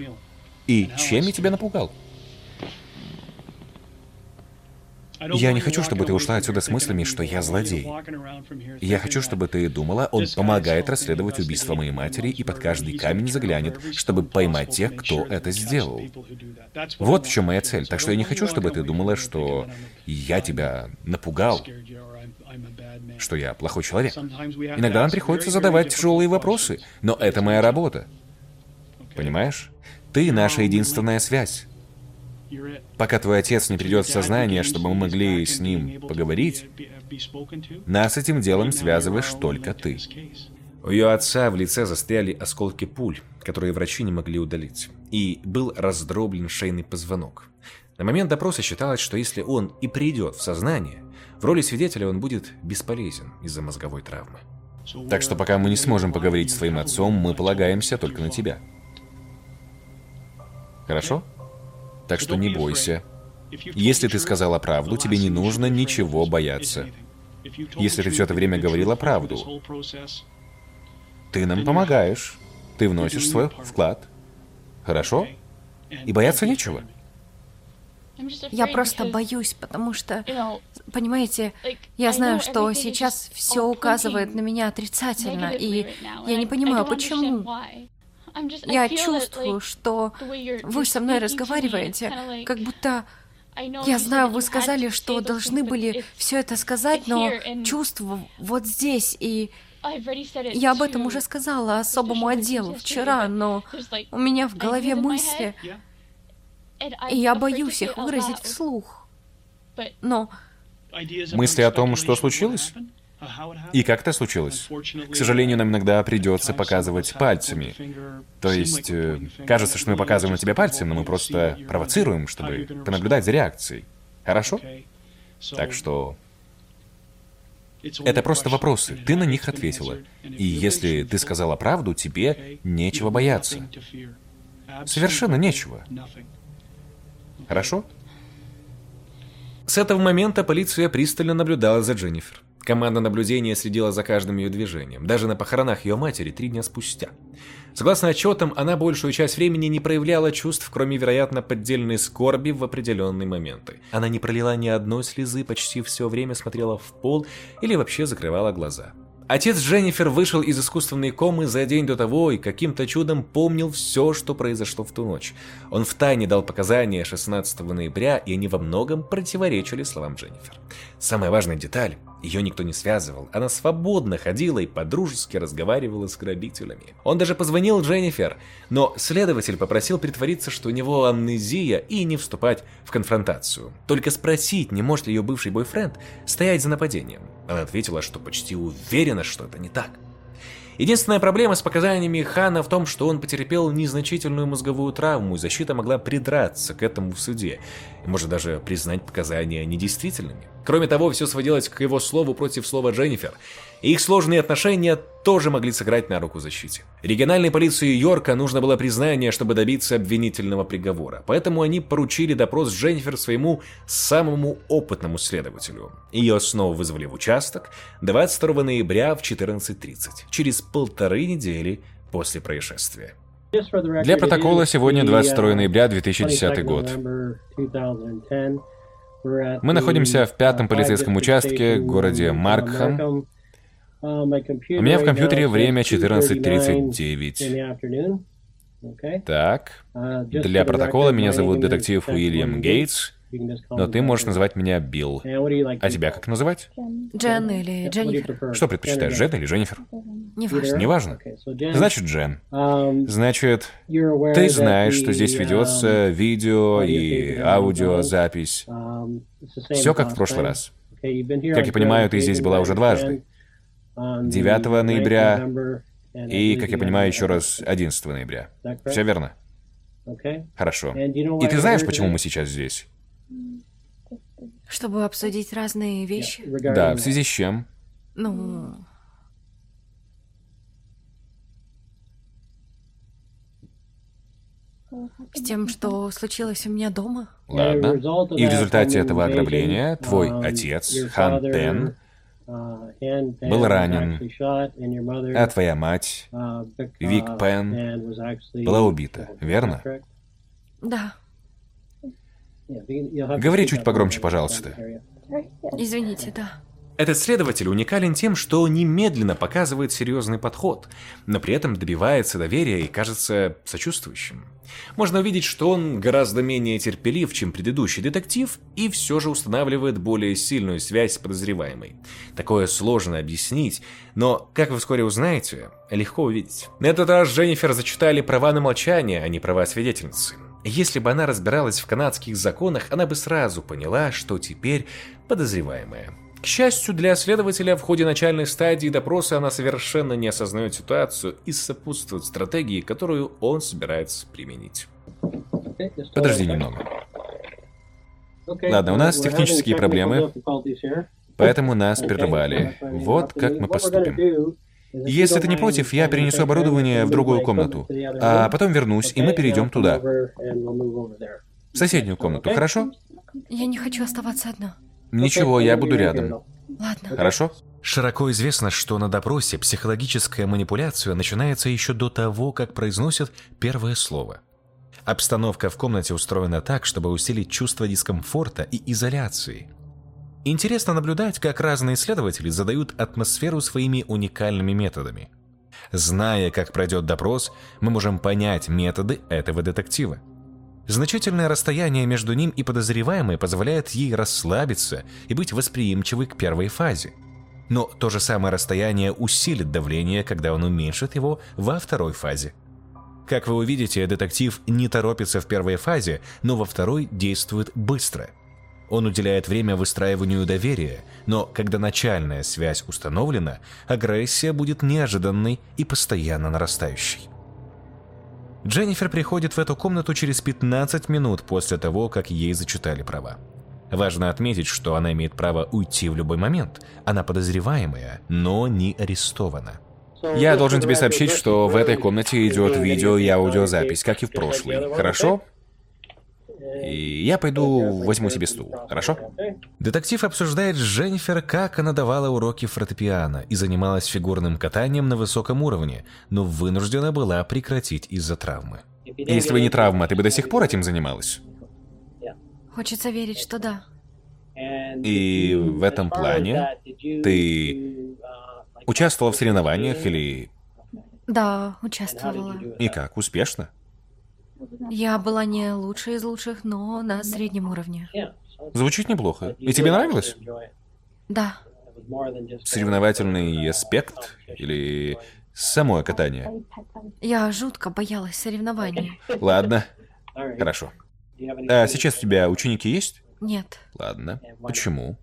Speaker 4: И чем я тебя напугал? Я не хочу, чтобы ты ушла отсюда с мыслями, что я злодей. Я хочу, чтобы ты думала, он помогает расследовать убийство моей матери и под каждый камень заглянет, чтобы поймать тех, кто это сделал. Вот в чем моя цель. Так что я не хочу, чтобы ты думала, что я тебя напугал, что я плохой человек. Иногда нам приходится задавать тяжелые вопросы, но это моя работа. Понимаешь? Ты наша единственная связь. Пока твой отец не придет в сознание, чтобы мы могли с ним поговорить, нас с этим делом связываешь только ты.
Speaker 1: У ее отца в лице застряли осколки пуль, которые врачи не могли удалить, и был раздроблен шейный позвонок. На момент допроса считалось, что если он и придет в сознание, в роли свидетеля он будет бесполезен из-за мозговой травмы.
Speaker 4: Так что пока мы не сможем поговорить с твоим отцом, мы полагаемся только на тебя. Хорошо? Так что не бойся. Если ты сказала правду, тебе не нужно ничего бояться. Если ты все это время говорила правду, ты нам помогаешь. Ты вносишь свой вклад. Хорошо? И бояться нечего.
Speaker 3: Я просто боюсь, потому что, понимаете, я знаю, что сейчас все указывает на меня отрицательно, и я не понимаю, почему. Я чувствую, что вы со мной разговариваете, как будто... Я знаю, вы сказали, что должны были все это сказать, но чувство вот здесь, и я об этом уже сказала особому отделу вчера, но у меня в голове мысли, и я боюсь их выразить вслух. Но...
Speaker 4: Мысли о том, что случилось? И как это случилось? К сожалению, нам иногда придется показывать пальцами. То есть, э, кажется, что мы показываем на тебя пальцем, но мы просто провоцируем, чтобы понаблюдать за реакцией. Хорошо? Так что... Это просто вопросы. Ты на них ответила. И если ты сказала правду, тебе нечего бояться. Совершенно нечего. Хорошо?
Speaker 1: С этого момента полиция пристально наблюдала за Дженнифер. Команда наблюдения следила за каждым ее движением, даже на похоронах ее матери три дня спустя. Согласно отчетам, она большую часть времени не проявляла чувств, кроме, вероятно, поддельной скорби в определенные моменты. Она не пролила ни одной слезы, почти все время смотрела в пол или вообще закрывала глаза. Отец Дженнифер вышел из искусственной комы за день до того и каким-то чудом помнил все, что произошло в ту ночь. Он втайне дал показания 16 ноября, и они во многом противоречили словам Дженнифер. Самая важная деталь ее никто не связывал, она свободно ходила и подружески разговаривала с грабителями. Он даже позвонил Дженнифер, но следователь попросил притвориться, что у него амнезия и не вступать в конфронтацию. Только спросить, не может ли ее бывший бойфренд стоять за нападением. Она ответила, что почти уверена, что это не так. Единственная проблема с показаниями Хана в том, что он потерпел незначительную мозговую травму, и защита могла придраться к этому в суде, может даже признать показания недействительными. Кроме того, все сводилось к его слову против слова Дженнифер, и их сложные отношения тоже могли сыграть на руку защите. Региональной полиции Йорка нужно было признание, чтобы добиться обвинительного приговора, поэтому они поручили допрос Дженнифер своему самому опытному следователю. Ее снова вызвали в участок 22 ноября в 14.30, через полторы недели после происшествия.
Speaker 4: Для протокола сегодня 22 ноября 2010 год. Мы находимся в пятом полицейском участке в городе Маркхам. У меня в компьютере время 14.39. Так, для протокола меня зовут детектив Уильям Гейтс, но ты можешь называть меня Билл. А тебя как называть?
Speaker 3: Джен или Дженнифер.
Speaker 4: Что предпочитаешь, Джен или Дженнифер?
Speaker 3: Неважно.
Speaker 4: Неважно. Значит, Джен. Значит, ты знаешь, что здесь ведется видео и аудиозапись. Все как в прошлый раз. Как я понимаю, ты здесь была уже дважды. 9 ноября и, как я понимаю, еще раз 11 ноября. Все верно? Хорошо. И ты знаешь, почему мы сейчас здесь?
Speaker 3: Чтобы обсудить разные вещи.
Speaker 5: Да, в связи с чем?
Speaker 3: Ну... С тем, что случилось у меня дома.
Speaker 5: Ладно. И в результате этого ограбления твой отец, Хан Тен, был ранен, а твоя мать, Вик Пен, была убита, верно?
Speaker 3: Да.
Speaker 5: Говори чуть погромче, пожалуйста.
Speaker 3: Извините, да.
Speaker 1: Этот следователь уникален тем, что немедленно показывает серьезный подход, но при этом добивается доверия и кажется сочувствующим. Можно увидеть, что он гораздо менее терпелив, чем предыдущий детектив, и все же устанавливает более сильную связь с подозреваемой. Такое сложно объяснить, но, как вы вскоре узнаете, легко увидеть. На этот раз Дженнифер зачитали права на молчание, а не права свидетельницы. Если бы она разбиралась в канадских законах, она бы сразу поняла, что теперь подозреваемая. К счастью для следователя, в ходе начальной стадии допроса она совершенно не осознает ситуацию и сопутствует стратегии, которую он собирается применить.
Speaker 5: Подожди немного. Ладно, у нас технические проблемы, поэтому нас прервали. Вот как мы поступим. Если ты не против, я перенесу оборудование в другую комнату, а потом вернусь, и мы перейдем туда. В соседнюю комнату, хорошо?
Speaker 3: Я не хочу оставаться одна.
Speaker 5: Ничего, я буду рядом.
Speaker 3: Ладно.
Speaker 5: Хорошо?
Speaker 1: Широко известно, что на допросе психологическая манипуляция начинается еще до того, как произносят первое слово. Обстановка в комнате устроена так, чтобы усилить чувство дискомфорта и изоляции. Интересно наблюдать, как разные исследователи задают атмосферу своими уникальными методами. Зная, как пройдет допрос, мы можем понять методы этого детектива. Значительное расстояние между ним и подозреваемой позволяет ей расслабиться и быть восприимчивой к первой фазе. Но то же самое расстояние усилит давление, когда он уменьшит его во второй фазе. Как вы увидите, детектив не торопится в первой фазе, но во второй действует быстро. Он уделяет время выстраиванию доверия, но когда начальная связь установлена, агрессия будет неожиданной и постоянно нарастающей. Дженнифер приходит в эту комнату через 15 минут после того, как ей зачитали права. Важно отметить, что она имеет право уйти в любой момент. Она подозреваемая, но не арестована.
Speaker 5: Я должен тебе сообщить, что в этой комнате идет видео и аудиозапись, как и в прошлый. Хорошо? И я пойду возьму себе стул, хорошо?
Speaker 1: Детектив обсуждает с Дженнифер, как она давала уроки фортепиано и занималась фигурным катанием на высоком уровне, но вынуждена была прекратить из-за травмы.
Speaker 5: Если бы не травма, ты бы до сих пор этим занималась?
Speaker 3: Хочется верить, что да.
Speaker 5: И в этом плане ты участвовала в соревнованиях или...
Speaker 3: Да, участвовала.
Speaker 5: И как, успешно?
Speaker 3: Я была не лучшей из лучших, но на среднем уровне.
Speaker 5: Звучит неплохо. И тебе нравилось?
Speaker 3: Да.
Speaker 5: Соревновательный аспект или само катание?
Speaker 3: Я жутко боялась соревнований.
Speaker 5: Ладно. Хорошо. А сейчас у тебя ученики есть?
Speaker 3: Нет.
Speaker 5: Ладно. Почему?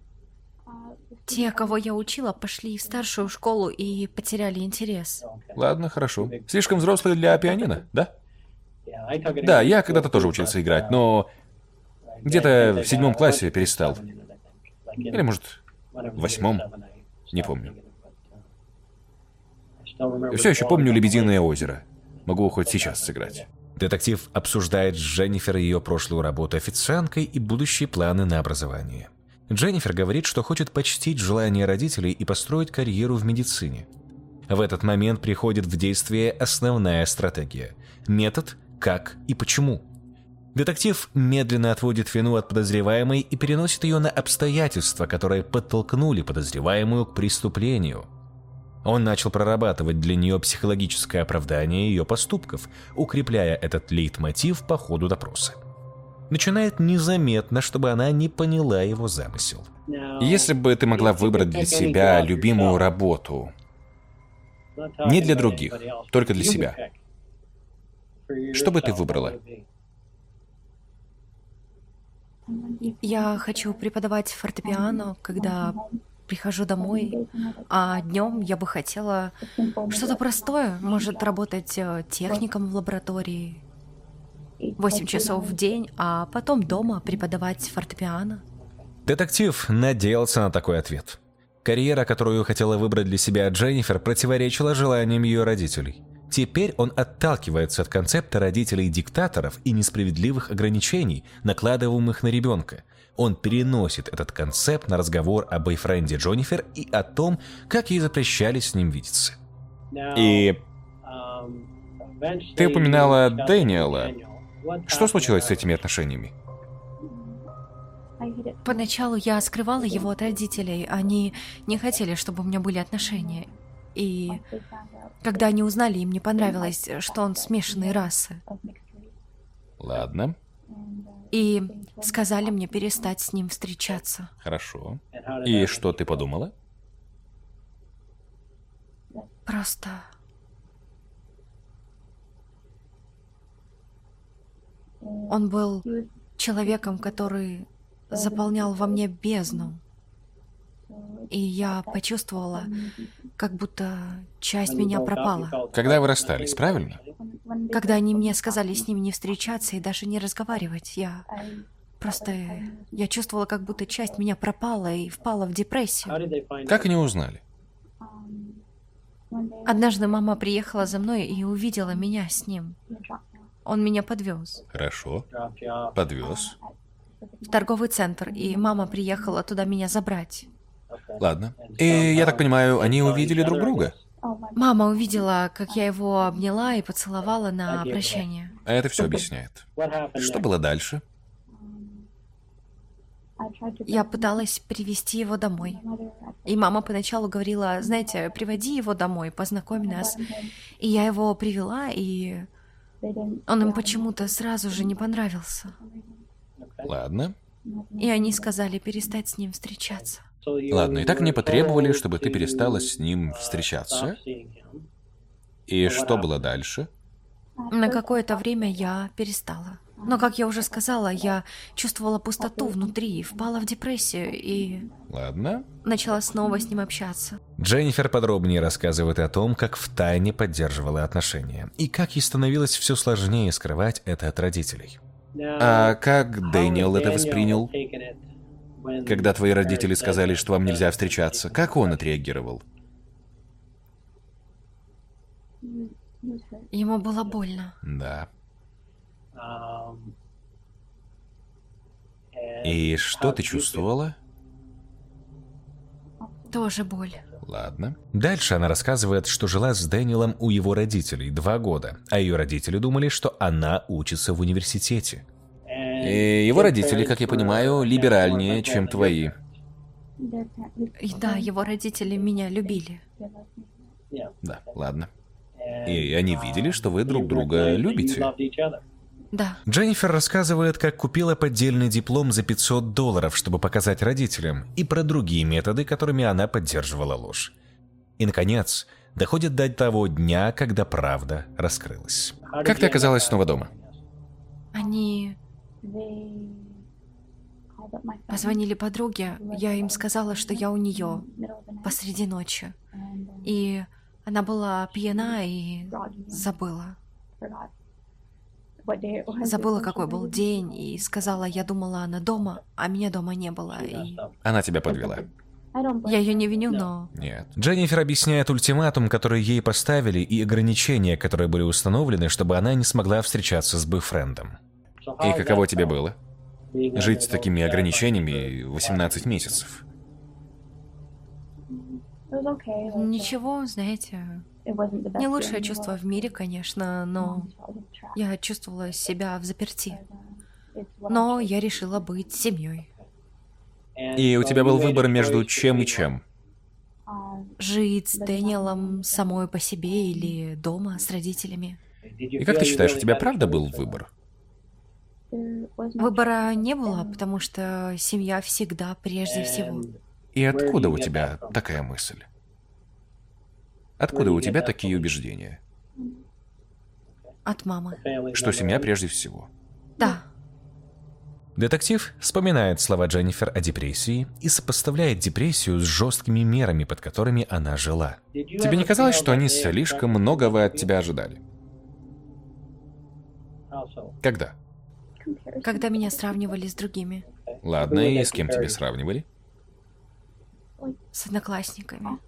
Speaker 3: Те, кого я учила, пошли в старшую школу и потеряли интерес.
Speaker 5: Ладно, хорошо. Слишком взрослые для пианино, да? Да, я когда-то тоже учился играть, но где-то в седьмом классе перестал. Или, может, в восьмом, не помню. Все еще помню «Лебединое озеро». Могу хоть сейчас сыграть.
Speaker 1: Детектив обсуждает с Дженнифер ее прошлую работу официанткой и будущие планы на образование. Дженнифер говорит, что хочет почтить желания родителей и построить карьеру в медицине. В этот момент приходит в действие основная стратегия – метод как и почему. Детектив медленно отводит вину от подозреваемой и переносит ее на обстоятельства, которые подтолкнули подозреваемую к преступлению. Он начал прорабатывать для нее психологическое оправдание ее поступков, укрепляя этот лейтмотив по ходу допроса. Начинает незаметно, чтобы она не поняла его замысел.
Speaker 5: Если бы ты могла выбрать для себя любимую работу, не для других, только для себя, что бы ты выбрала?
Speaker 3: Я хочу преподавать фортепиано, когда прихожу домой, а днем я бы хотела что-то простое, может работать э, техником в лаборатории. Восемь часов в день, а потом дома преподавать фортепиано.
Speaker 1: Детектив надеялся на такой ответ. Карьера, которую хотела выбрать для себя Дженнифер, противоречила желаниям ее родителей. Теперь он отталкивается от концепта родителей-диктаторов и несправедливых ограничений, накладываемых на ребенка. Он переносит этот концепт на разговор о бойфренде Дженнифер и о том, как ей запрещали с ним видеться.
Speaker 5: И ты упоминала Дэниела. Что случилось с этими отношениями?
Speaker 3: Поначалу я скрывала его от родителей. Они не хотели, чтобы у меня были отношения. И когда они узнали, им не понравилось, что он смешанной расы.
Speaker 5: Ладно.
Speaker 3: И сказали мне перестать с ним встречаться.
Speaker 5: Хорошо. И что ты подумала?
Speaker 3: Просто... Он был человеком, который заполнял во мне бездну. И я почувствовала, как будто часть меня пропала.
Speaker 5: Когда вы расстались, правильно?
Speaker 3: Когда они мне сказали с ним не встречаться и даже не разговаривать, я просто... Я чувствовала, как будто часть меня пропала и впала в депрессию.
Speaker 5: Как они узнали?
Speaker 3: Однажды мама приехала за мной и увидела меня с ним. Он меня подвез.
Speaker 5: Хорошо. Подвез.
Speaker 3: В торговый центр, и мама приехала туда меня забрать.
Speaker 5: Ладно. И, я так понимаю, они увидели друг друга?
Speaker 3: Мама увидела, как я его обняла и поцеловала на прощание.
Speaker 5: А это все объясняет. Что было дальше?
Speaker 3: Я пыталась привести его домой. И мама поначалу говорила, знаете, приводи его домой, познакомь нас. И я его привела, и он им почему-то сразу же не понравился.
Speaker 5: Ладно.
Speaker 3: И они сказали перестать с ним встречаться.
Speaker 5: Ладно, и так мне потребовали, чтобы ты перестала с ним встречаться. И что было дальше?
Speaker 3: На какое-то время я перестала. Но, как я уже сказала, я чувствовала пустоту внутри, впала в депрессию и...
Speaker 5: Ладно.
Speaker 3: Начала снова с ним общаться.
Speaker 1: Дженнифер подробнее рассказывает о том, как втайне поддерживала отношения, и как ей становилось все сложнее скрывать это от родителей.
Speaker 5: А как Дэниел это воспринял? Когда твои родители сказали, что вам нельзя встречаться, как он отреагировал?
Speaker 3: Ему было больно.
Speaker 5: Да. И что ты чувствовала?
Speaker 3: Тоже боль.
Speaker 5: Ладно.
Speaker 1: Дальше она рассказывает, что жила с Дэниелом у его родителей два года, а ее родители думали, что она учится в университете.
Speaker 5: И его родители, как я понимаю, либеральнее, чем твои.
Speaker 3: И да, его родители меня любили.
Speaker 5: Да, ладно. И они видели, что вы друг друга любите.
Speaker 3: Да.
Speaker 1: Дженнифер рассказывает, как купила поддельный диплом за 500 долларов, чтобы показать родителям, и про другие методы, которыми она поддерживала ложь. И, наконец, доходит до того дня, когда правда раскрылась.
Speaker 5: Как ты оказалась снова дома?
Speaker 3: Они позвонили подруге. Я им сказала, что я у нее посреди ночи. И она была пьяна и забыла. Забыла, какой был день, и сказала, я думала, она дома, а меня дома не было. И...
Speaker 5: Она тебя подвела.
Speaker 3: Я ее не виню, но...
Speaker 5: Нет.
Speaker 1: Дженнифер объясняет ультиматум, который ей поставили, и ограничения, которые были установлены, чтобы она не смогла встречаться с бойфрендом.
Speaker 5: И каково тебе было? Жить с такими ограничениями 18 месяцев.
Speaker 3: Ничего, знаете, не лучшее чувство в мире, конечно, но я чувствовала себя в заперти. Но я решила быть семьей.
Speaker 5: И у тебя был выбор между чем и чем?
Speaker 3: Жить с Дэниелом самой по себе или дома с родителями.
Speaker 5: И как ты считаешь, у тебя правда был выбор?
Speaker 3: Выбора не было, потому что семья всегда прежде всего.
Speaker 5: И откуда у тебя такая мысль? Откуда у тебя такие убеждения?
Speaker 3: От мамы.
Speaker 5: Что семья прежде всего?
Speaker 3: Да.
Speaker 1: Детектив вспоминает слова Дженнифер о депрессии и сопоставляет депрессию с жесткими мерами, под которыми она жила.
Speaker 5: Тебе не казалось, что они слишком многого от тебя ожидали? Когда?
Speaker 3: Когда меня сравнивали с другими.
Speaker 5: Ладно, и с кем тебя сравнивали?
Speaker 3: С одноклассниками.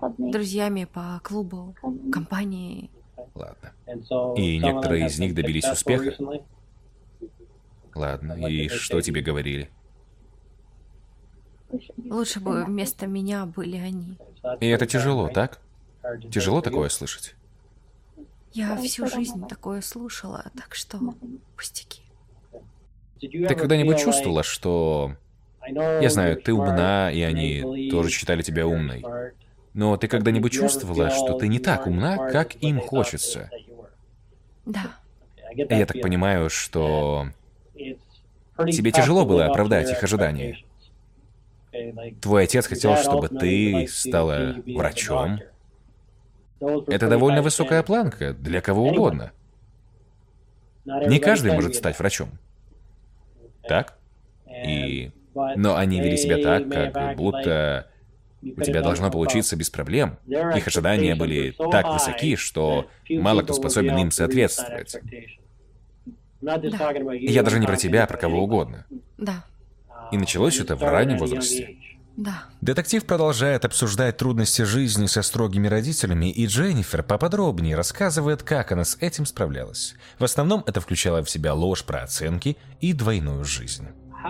Speaker 3: Друзьями по клубу, компании.
Speaker 5: Ладно. И некоторые из них добились успеха? Ладно, и что тебе говорили?
Speaker 3: Лучше бы вместо меня были они.
Speaker 5: И это тяжело, так? Тяжело такое слышать?
Speaker 3: Я всю жизнь такое слушала, так что пустяки.
Speaker 5: Ты когда-нибудь чувствовала, что... Я знаю, ты умна, и они тоже считали тебя умной. Но ты когда-нибудь чувствовала, что ты не так умна, как им хочется?
Speaker 3: Да.
Speaker 5: Я так понимаю, что тебе тяжело было оправдать их ожидания. Твой отец хотел, чтобы ты стала врачом. Это довольно высокая планка для кого угодно. Не каждый может стать врачом. Так? И... Но они вели себя так, как будто у тебя должно получиться без проблем. Их ожидания были так высоки, что мало кто способен им соответствовать.
Speaker 3: Да.
Speaker 5: Я даже не про тебя, а про кого угодно.
Speaker 3: Да.
Speaker 5: И началось это в раннем возрасте.
Speaker 3: Да.
Speaker 1: Детектив продолжает обсуждать трудности жизни со строгими родителями, и Дженнифер поподробнее рассказывает, как она с этим справлялась. В основном это включало в себя ложь про оценки и двойную жизнь.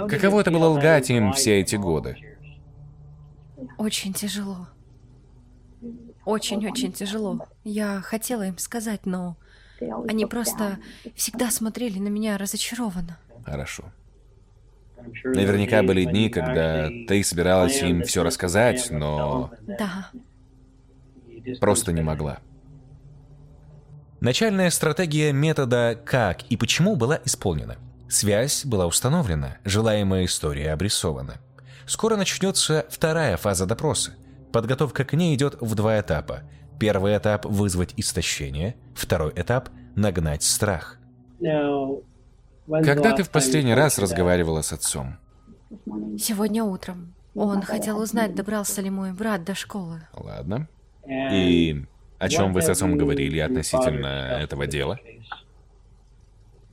Speaker 5: Каково это было лгать им все эти годы?
Speaker 3: Очень тяжело. Очень-очень тяжело. Я хотела им сказать, но они просто всегда смотрели на меня разочарованно.
Speaker 5: Хорошо. Наверняка были дни, когда ты собиралась им все рассказать, но
Speaker 3: Да.
Speaker 5: просто не могла.
Speaker 1: Начальная стратегия метода «как» и «почему» была исполнена. Связь была установлена, желаемая история обрисована. Скоро начнется вторая фаза допроса. Подготовка к ней идет в два этапа. Первый этап – вызвать истощение, второй этап – нагнать страх.
Speaker 5: Когда ты в последний раз разговаривала с отцом?
Speaker 3: Сегодня утром. Он хотел узнать, добрался ли мой брат до школы.
Speaker 5: Ладно. И о чем вы с отцом говорили относительно этого дела?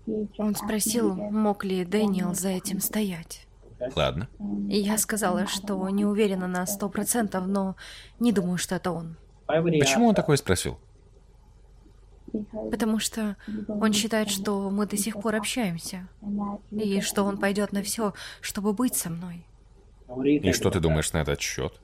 Speaker 3: Он спросил, мог ли Дэниел за этим стоять.
Speaker 5: Ладно.
Speaker 3: Я сказала, что не уверена на сто процентов, но не думаю, что это он.
Speaker 5: Почему он такое спросил?
Speaker 3: Потому что он считает, что мы до сих пор общаемся. И что он пойдет на все, чтобы быть со мной.
Speaker 5: И что ты думаешь на этот счет?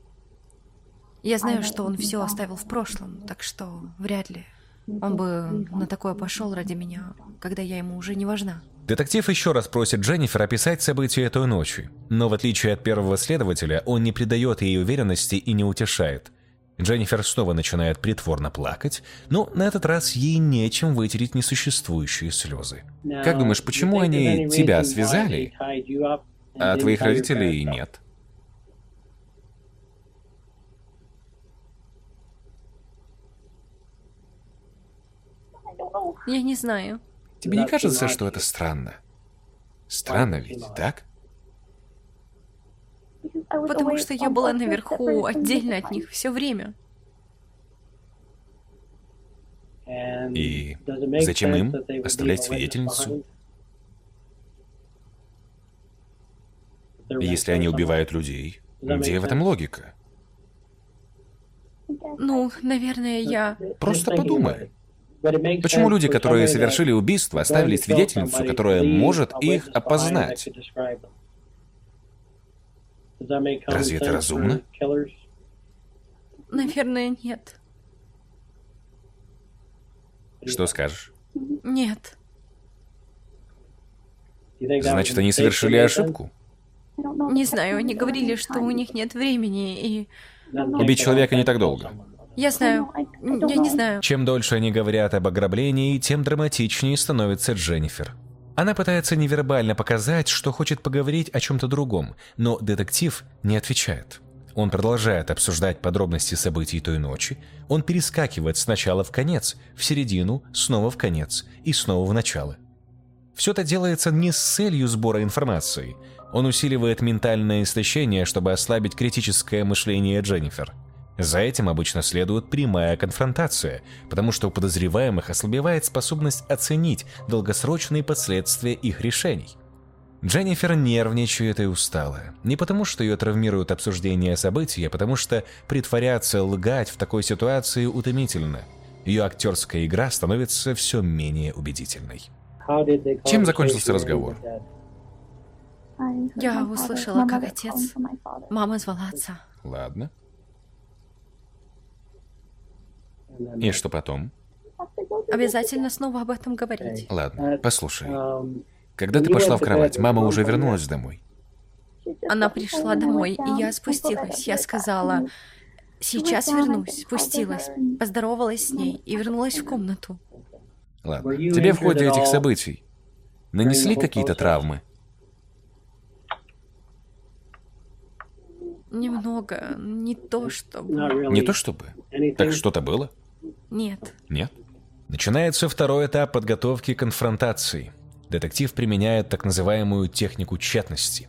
Speaker 3: Я знаю, что он все оставил в прошлом, так что вряд ли. Он бы на такое пошел ради меня, когда я ему уже не важна.
Speaker 1: Детектив еще раз просит Дженнифер описать события той ночи, но в отличие от первого следователя, он не придает ей уверенности и не утешает. Дженнифер снова начинает притворно плакать, но на этот раз ей нечем вытереть несуществующие слезы.
Speaker 5: Как думаешь, почему они тебя связали, а твоих родителей нет?
Speaker 3: Я не знаю.
Speaker 5: Тебе не кажется, что это странно? Странно ведь, так?
Speaker 3: Потому что я была наверху, отдельно от них, все время.
Speaker 5: И зачем им оставлять свидетельницу? Если они убивают людей, где в этом логика?
Speaker 3: Ну, наверное, я...
Speaker 5: Просто подумай. Почему люди, которые совершили убийство, оставили свидетельницу, которая может их опознать? Разве это разумно?
Speaker 3: Наверное, нет.
Speaker 5: Что скажешь?
Speaker 3: Нет.
Speaker 5: Значит, они совершили ошибку?
Speaker 3: Не знаю, они говорили, что у них нет времени, и...
Speaker 5: Убить человека не так долго.
Speaker 3: Я знаю. Я не знаю.
Speaker 1: Чем дольше они говорят об ограблении, тем драматичнее становится Дженнифер. Она пытается невербально показать, что хочет поговорить о чем-то другом, но детектив не отвечает. Он продолжает обсуждать подробности событий той ночи. Он перескакивает сначала в конец, в середину, снова в конец и снова в начало. Все это делается не с целью сбора информации. Он усиливает ментальное истощение, чтобы ослабить критическое мышление Дженнифер. За этим обычно следует прямая конфронтация, потому что у подозреваемых ослабевает способность оценить долгосрочные последствия их решений. Дженнифер нервничает и устала. Не потому, что ее травмируют обсуждение событий, а потому что притворяться лгать в такой ситуации утомительно. Ее актерская игра становится все менее убедительной.
Speaker 5: Чем закончился разговор?
Speaker 3: Я услышала, как отец... Мама звала отца.
Speaker 5: Ладно. И что потом?
Speaker 3: Обязательно снова об этом говорить.
Speaker 5: Ладно, послушай. Когда ты пошла в кровать, мама уже вернулась домой.
Speaker 3: Она пришла домой, и я спустилась. Я сказала, сейчас вернусь. Спустилась, поздоровалась с ней и вернулась в комнату.
Speaker 5: Ладно. Тебе в ходе этих событий нанесли какие-то травмы?
Speaker 3: Немного, не то чтобы.
Speaker 5: Не то чтобы. Так что-то было?
Speaker 3: Нет.
Speaker 5: Нет?
Speaker 1: Начинается второй этап подготовки к конфронтации. Детектив применяет так называемую технику тщетности.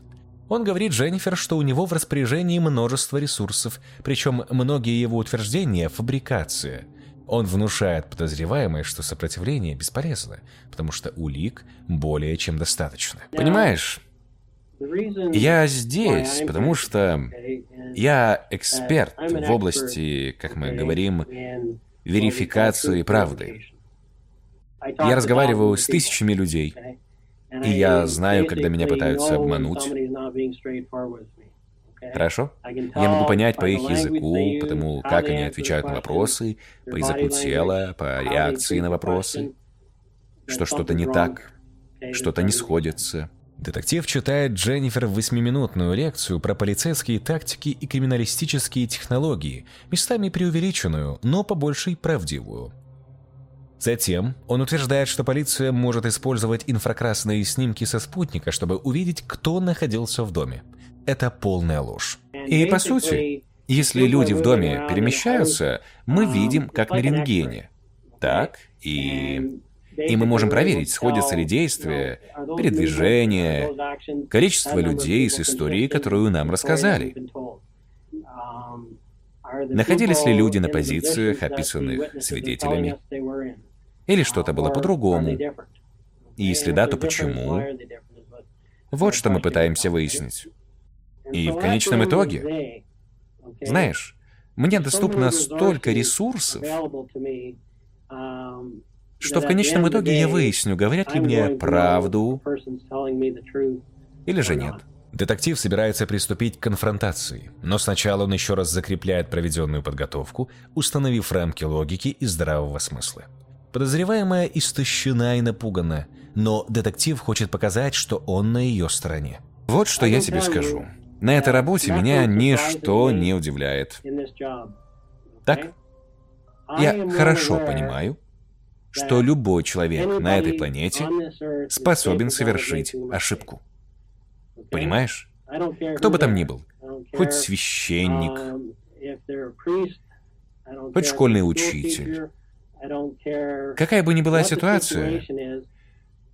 Speaker 1: Он говорит Дженнифер, что у него в распоряжении множество ресурсов, причем многие его утверждения – фабрикация. Он внушает подозреваемой, что сопротивление бесполезно, потому что улик более чем достаточно.
Speaker 5: Понимаешь, я здесь, потому что я эксперт в области, как мы говорим, верификации правды. Я разговариваю с тысячами людей, и я знаю, когда меня пытаются обмануть. Хорошо? Я могу понять по их языку, по тому, как они отвечают на вопросы, по языку тела, по реакции на вопросы, что что-то не так, что-то не сходится.
Speaker 1: Детектив читает Дженнифер восьмиминутную лекцию про полицейские тактики и криминалистические технологии, местами преувеличенную, но по большей правдивую. Затем он утверждает, что полиция может использовать инфракрасные снимки со спутника, чтобы увидеть, кто находился в доме. Это полная ложь.
Speaker 5: И по сути, если люди в доме перемещаются, мы видим, как на рентгене. Так, и... И мы можем проверить, сходятся ли действия, передвижения, количество людей с историей, которую нам рассказали. Находились ли люди на позициях, описанных свидетелями? Или что-то было по-другому? И если да, то почему? Вот что мы пытаемся выяснить. И в конечном итоге, знаешь, мне доступно столько ресурсов, что в конечном итоге я выясню, говорят ли мне правду или же нет.
Speaker 1: Детектив собирается приступить к конфронтации, но сначала он еще раз закрепляет проведенную подготовку, установив рамки логики и здравого смысла. Подозреваемая истощена и напугана, но детектив хочет показать, что он на ее стороне.
Speaker 5: Вот что я тебе скажу. На этой работе меня ничто не удивляет. Так? Я хорошо понимаю, что любой человек на этой планете способен совершить ошибку. Понимаешь? Кто бы там ни был, хоть священник, хоть школьный учитель, Какая бы ни была ситуация,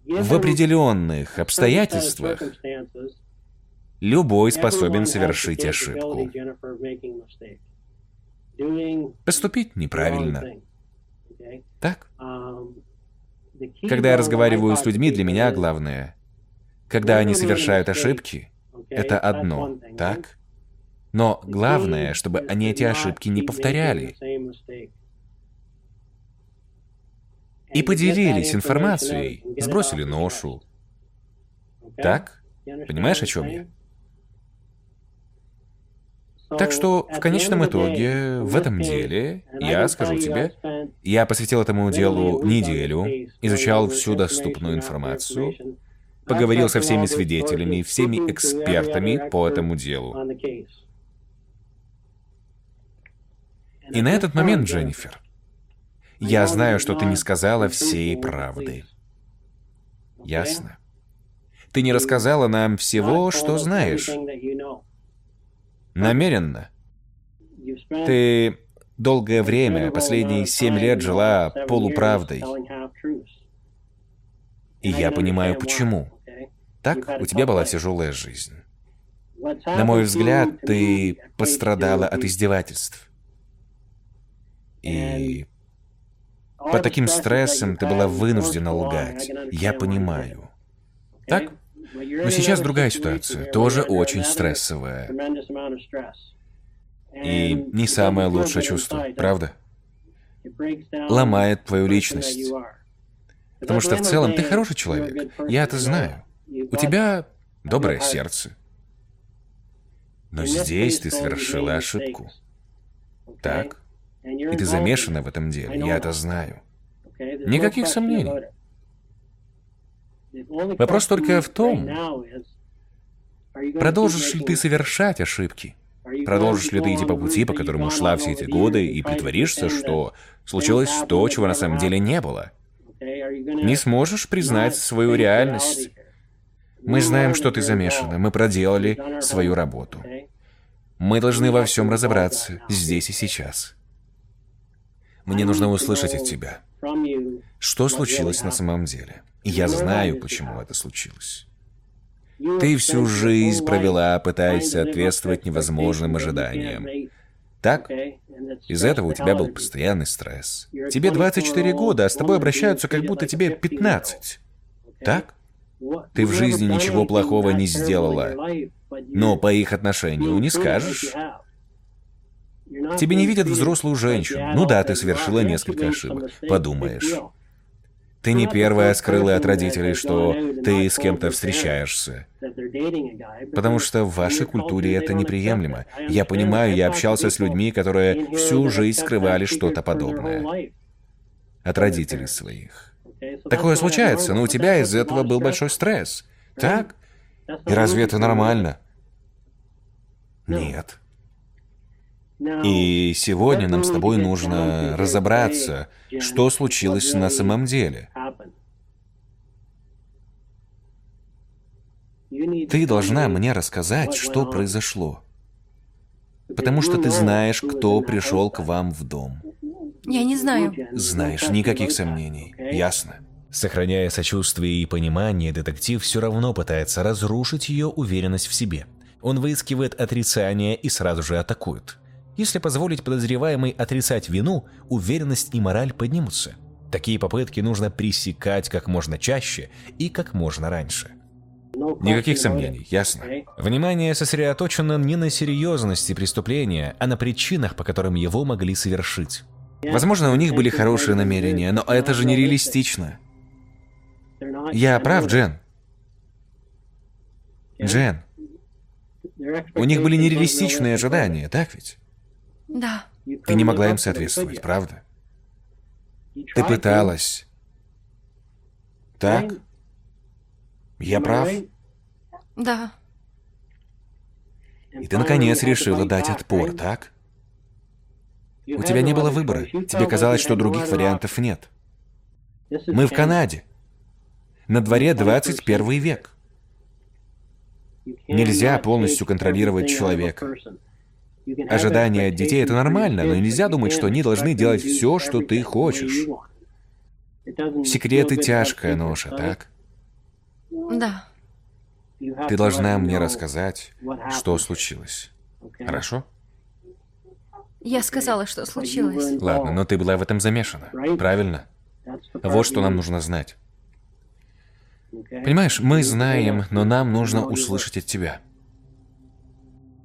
Speaker 5: в определенных обстоятельствах любой способен совершить ошибку. Поступить неправильно. Когда я разговариваю с людьми, для меня главное, когда они совершают ошибки, это одно, так? Но главное, чтобы они эти ошибки не повторяли и поделились информацией, сбросили ношу. Так? Понимаешь, о чем я? Так что в конечном итоге в этом деле, я скажу тебе, я посвятил этому делу неделю, изучал всю доступную информацию, поговорил со всеми свидетелями, всеми экспертами по этому делу. И на этот момент, Дженнифер, я знаю, что ты не сказала всей правды. Ясно? Ты не рассказала нам всего, что знаешь. Намеренно. Ты долгое время, последние семь лет жила полуправдой. И я понимаю, почему. Так, у тебя была тяжелая жизнь. На мой взгляд, ты пострадала от издевательств. И по таким стрессам ты была вынуждена лгать. Я понимаю. Так? Но сейчас другая ситуация, тоже очень стрессовая. И не самое лучшее чувство, правда? Ломает твою личность. Потому что в целом ты хороший человек. Я это знаю. У тебя доброе сердце. Но здесь ты совершила ошибку. Так? И ты замешана в этом деле, я это знаю. Никаких сомнений. Вопрос только в том, продолжишь ли ты совершать ошибки? Продолжишь ли ты идти по пути, по которому шла все эти годы, и притворишься, что случилось то, чего на самом деле не было? Не сможешь признать свою реальность. Мы знаем, что ты замешана, мы проделали свою работу. Мы должны во всем разобраться, здесь и сейчас. Мне нужно услышать от тебя, что случилось на самом деле. Я знаю, почему это случилось. Ты всю жизнь провела, пытаясь соответствовать невозможным ожиданиям. Так? Из этого у тебя был постоянный стресс. Тебе 24 года, а с тобой обращаются, как будто тебе 15. Так? Ты в жизни ничего плохого не сделала. Но по их отношению не скажешь. Тебе не видят взрослую женщину. Ну да, ты совершила несколько ошибок. Подумаешь. Ты не первая скрыла от родителей, что ты с кем-то встречаешься. Потому что в вашей культуре это неприемлемо. Я понимаю, я общался с людьми, которые всю жизнь скрывали что-то подобное. От родителей своих. Такое случается, но у тебя из этого был большой стресс. Так? И разве это нормально? Нет. И сегодня нам с тобой нужно разобраться, что случилось на самом деле. Ты должна мне рассказать, что произошло. Потому что ты знаешь, кто пришел к вам в дом.
Speaker 3: Я не знаю.
Speaker 5: Знаешь, никаких сомнений. Ясно.
Speaker 1: Сохраняя сочувствие и понимание, детектив все равно пытается разрушить ее уверенность в себе. Он выискивает отрицание и сразу же атакует. Если позволить подозреваемой отрицать вину, уверенность и мораль поднимутся. Такие попытки нужно пресекать как можно чаще и как можно раньше.
Speaker 5: Никаких сомнений, ясно.
Speaker 1: Внимание сосредоточено не на серьезности преступления, а на причинах, по которым его могли совершить.
Speaker 5: Возможно, у них были хорошие намерения, но это же нереалистично. Я прав, Джен? Джен, у них были нереалистичные ожидания, так ведь?
Speaker 3: Да.
Speaker 5: Ты не могла им соответствовать, правда? Ты пыталась. Так? Я прав?
Speaker 3: Да.
Speaker 5: И ты, наконец, решила дать отпор, так? У тебя не было выбора. Тебе казалось, что других вариантов нет. Мы в Канаде. На дворе 21 век. Нельзя полностью контролировать человека. Ожидания от детей — это нормально, но нельзя думать, что они должны делать все, что ты хочешь. Секреты — тяжкая ноша, так?
Speaker 3: Да.
Speaker 5: Ты должна мне рассказать, что случилось. Хорошо?
Speaker 3: Я сказала, что случилось.
Speaker 5: Ладно, но ты была в этом замешана, правильно? Вот что нам нужно знать. Понимаешь, мы знаем, но нам нужно услышать от тебя.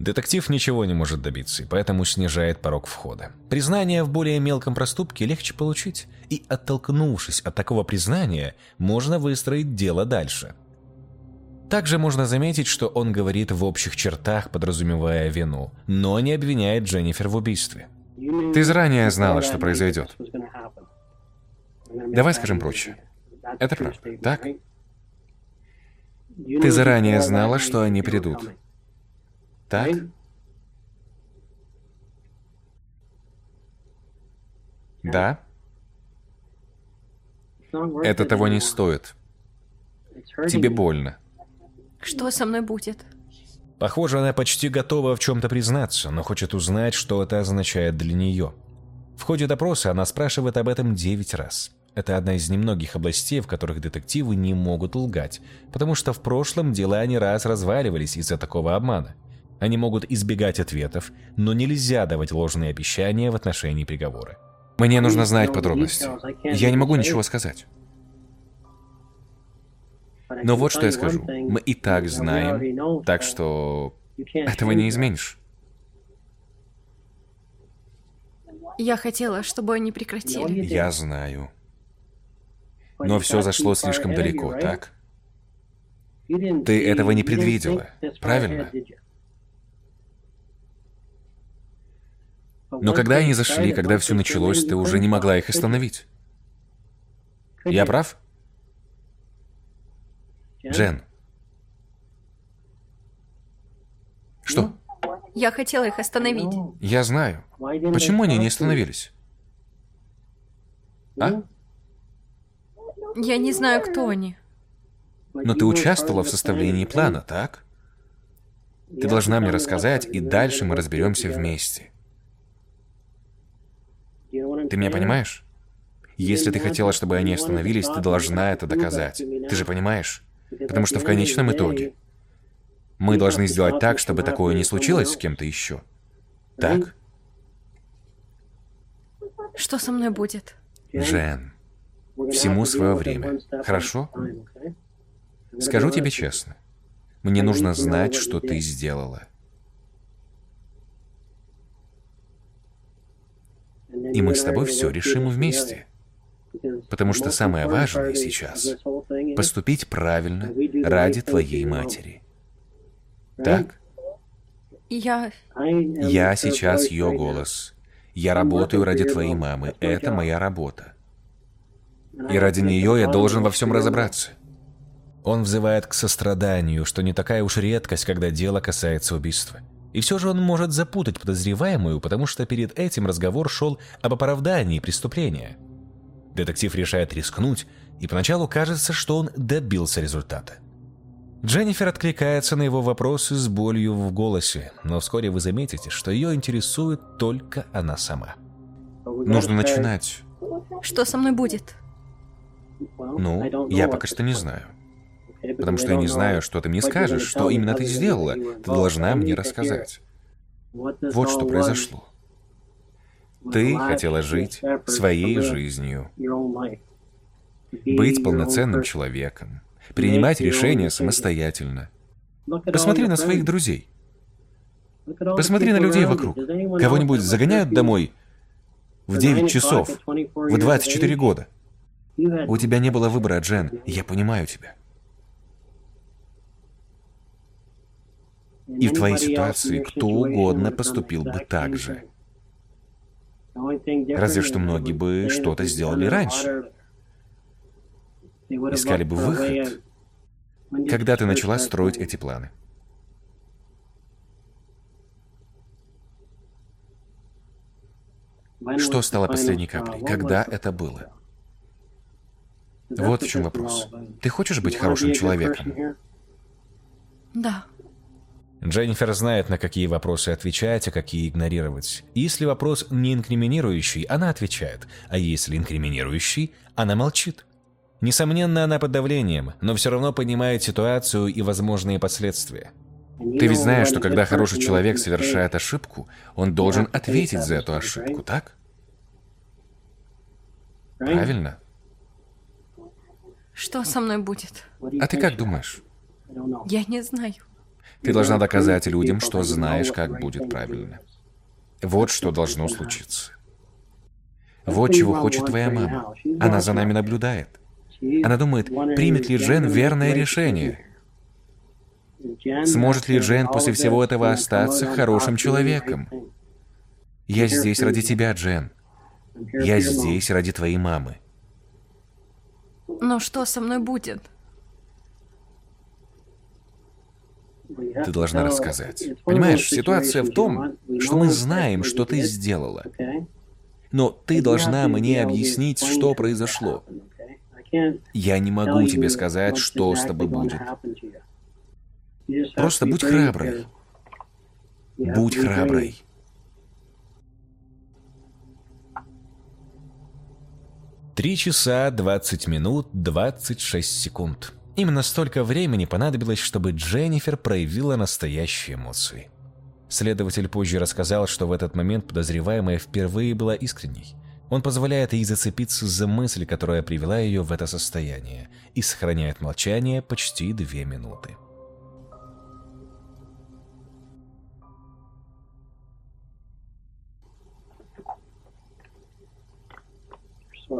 Speaker 1: Детектив ничего не может добиться, и поэтому снижает порог входа. Признание в более мелком проступке легче получить, и оттолкнувшись от такого признания, можно выстроить дело дальше. Также можно заметить, что он говорит в общих чертах, подразумевая вину, но не обвиняет Дженнифер в убийстве.
Speaker 5: Ты заранее знала, что произойдет. Давай скажем проще. Это правда, так? Ты заранее знала, что они придут. Так? Да? Это того не стоит. Тебе больно.
Speaker 3: Что со мной будет?
Speaker 1: Похоже, она почти готова в чем-то признаться, но хочет узнать, что это означает для нее. В ходе допроса она спрашивает об этом девять раз. Это одна из немногих областей, в которых детективы не могут лгать, потому что в прошлом дела не раз разваливались из-за такого обмана. Они могут избегать ответов, но нельзя давать ложные обещания в отношении приговора.
Speaker 5: Мне нужно знать подробности. Я не могу ничего сказать.
Speaker 1: Но вот что я скажу. Мы и так знаем, так что этого не изменишь.
Speaker 3: Я хотела, чтобы они прекратили.
Speaker 1: Я знаю. Но все зашло слишком далеко, так? Ты этого не предвидела, правильно? Но когда они зашли, когда все началось, ты уже не могла их остановить. Я прав? Джен. Что?
Speaker 3: Я хотела их остановить.
Speaker 1: Я знаю. Почему они не остановились? А?
Speaker 3: Я не знаю, кто они.
Speaker 1: Но ты участвовала в составлении плана, так? Ты должна мне рассказать, и дальше мы разберемся вместе. Ты меня понимаешь? Если ты хотела, чтобы они остановились, ты должна это доказать. Ты же понимаешь? Потому что в конечном итоге мы должны сделать так, чтобы такое не случилось с кем-то еще. Так?
Speaker 3: Что со мной будет?
Speaker 1: Жен, всему свое время. Хорошо? Скажу тебе честно. Мне нужно знать, что ты сделала. И мы с тобой все решим вместе. Потому что самое важное сейчас — поступить правильно ради твоей матери. Так?
Speaker 3: Я...
Speaker 1: Я сейчас ее голос. Я работаю ради твоей мамы. Это моя работа. И ради нее я должен во всем разобраться. Он взывает к состраданию, что не такая уж редкость, когда дело касается убийства. И все же он может запутать подозреваемую, потому что перед этим разговор шел об оправдании преступления. Детектив решает рискнуть, и поначалу кажется, что он добился результата. Дженнифер откликается на его вопросы с болью в голосе, но вскоре вы заметите, что ее интересует только она сама. Нужно начинать.
Speaker 3: Что со мной будет?
Speaker 1: Ну, я пока что не знаю. Потому что я не знаю, что ты мне скажешь, что именно ты сделала. Ты должна мне рассказать. Вот что произошло. Ты хотела жить своей жизнью. Быть полноценным человеком. Принимать решения самостоятельно. Посмотри на своих друзей. Посмотри на людей вокруг. Кого-нибудь загоняют домой в 9 часов, в 24 года. У тебя не было выбора, Джен. Я понимаю тебя. И в твоей ситуации кто угодно поступил бы так же. Разве что многие бы что-то сделали раньше. Искали бы выход. Когда ты начала строить эти планы? Что стало последней каплей? Когда это было? Вот в чем вопрос. Ты хочешь быть хорошим человеком?
Speaker 3: Да.
Speaker 1: Дженнифер знает, на какие вопросы отвечать, а какие игнорировать. Если вопрос не инкриминирующий, она отвечает, а если инкриминирующий, она молчит. Несомненно, она под давлением, но все равно понимает ситуацию и возможные последствия. Ты ведь знаешь, что когда хороший человек совершает ошибку, он должен ответить за эту ошибку, так? Правильно?
Speaker 3: Что со мной будет?
Speaker 1: А ты как думаешь?
Speaker 3: Я не знаю.
Speaker 1: Ты должна доказать людям, что знаешь, как будет правильно. Вот что должно случиться. Вот чего хочет твоя мама. Она за нами наблюдает. Она думает, примет ли Джен верное решение. Сможет ли Джен после всего этого остаться хорошим человеком? Я здесь ради тебя, Джен. Я здесь ради твоей мамы.
Speaker 3: Но что со мной будет?
Speaker 1: Ты должна рассказать. Понимаешь, ситуация в том, что мы знаем, что ты сделала. Но ты должна мне объяснить, что произошло. Я не могу тебе сказать, что с тобой будет. Просто будь храброй. Будь храброй. Три часа двадцать минут двадцать шесть секунд. Именно столько времени понадобилось, чтобы Дженнифер проявила настоящие эмоции. Следователь позже рассказал, что в этот момент подозреваемая впервые была искренней. Он позволяет ей зацепиться за мысль, которая привела ее в это состояние, и сохраняет молчание почти две минуты.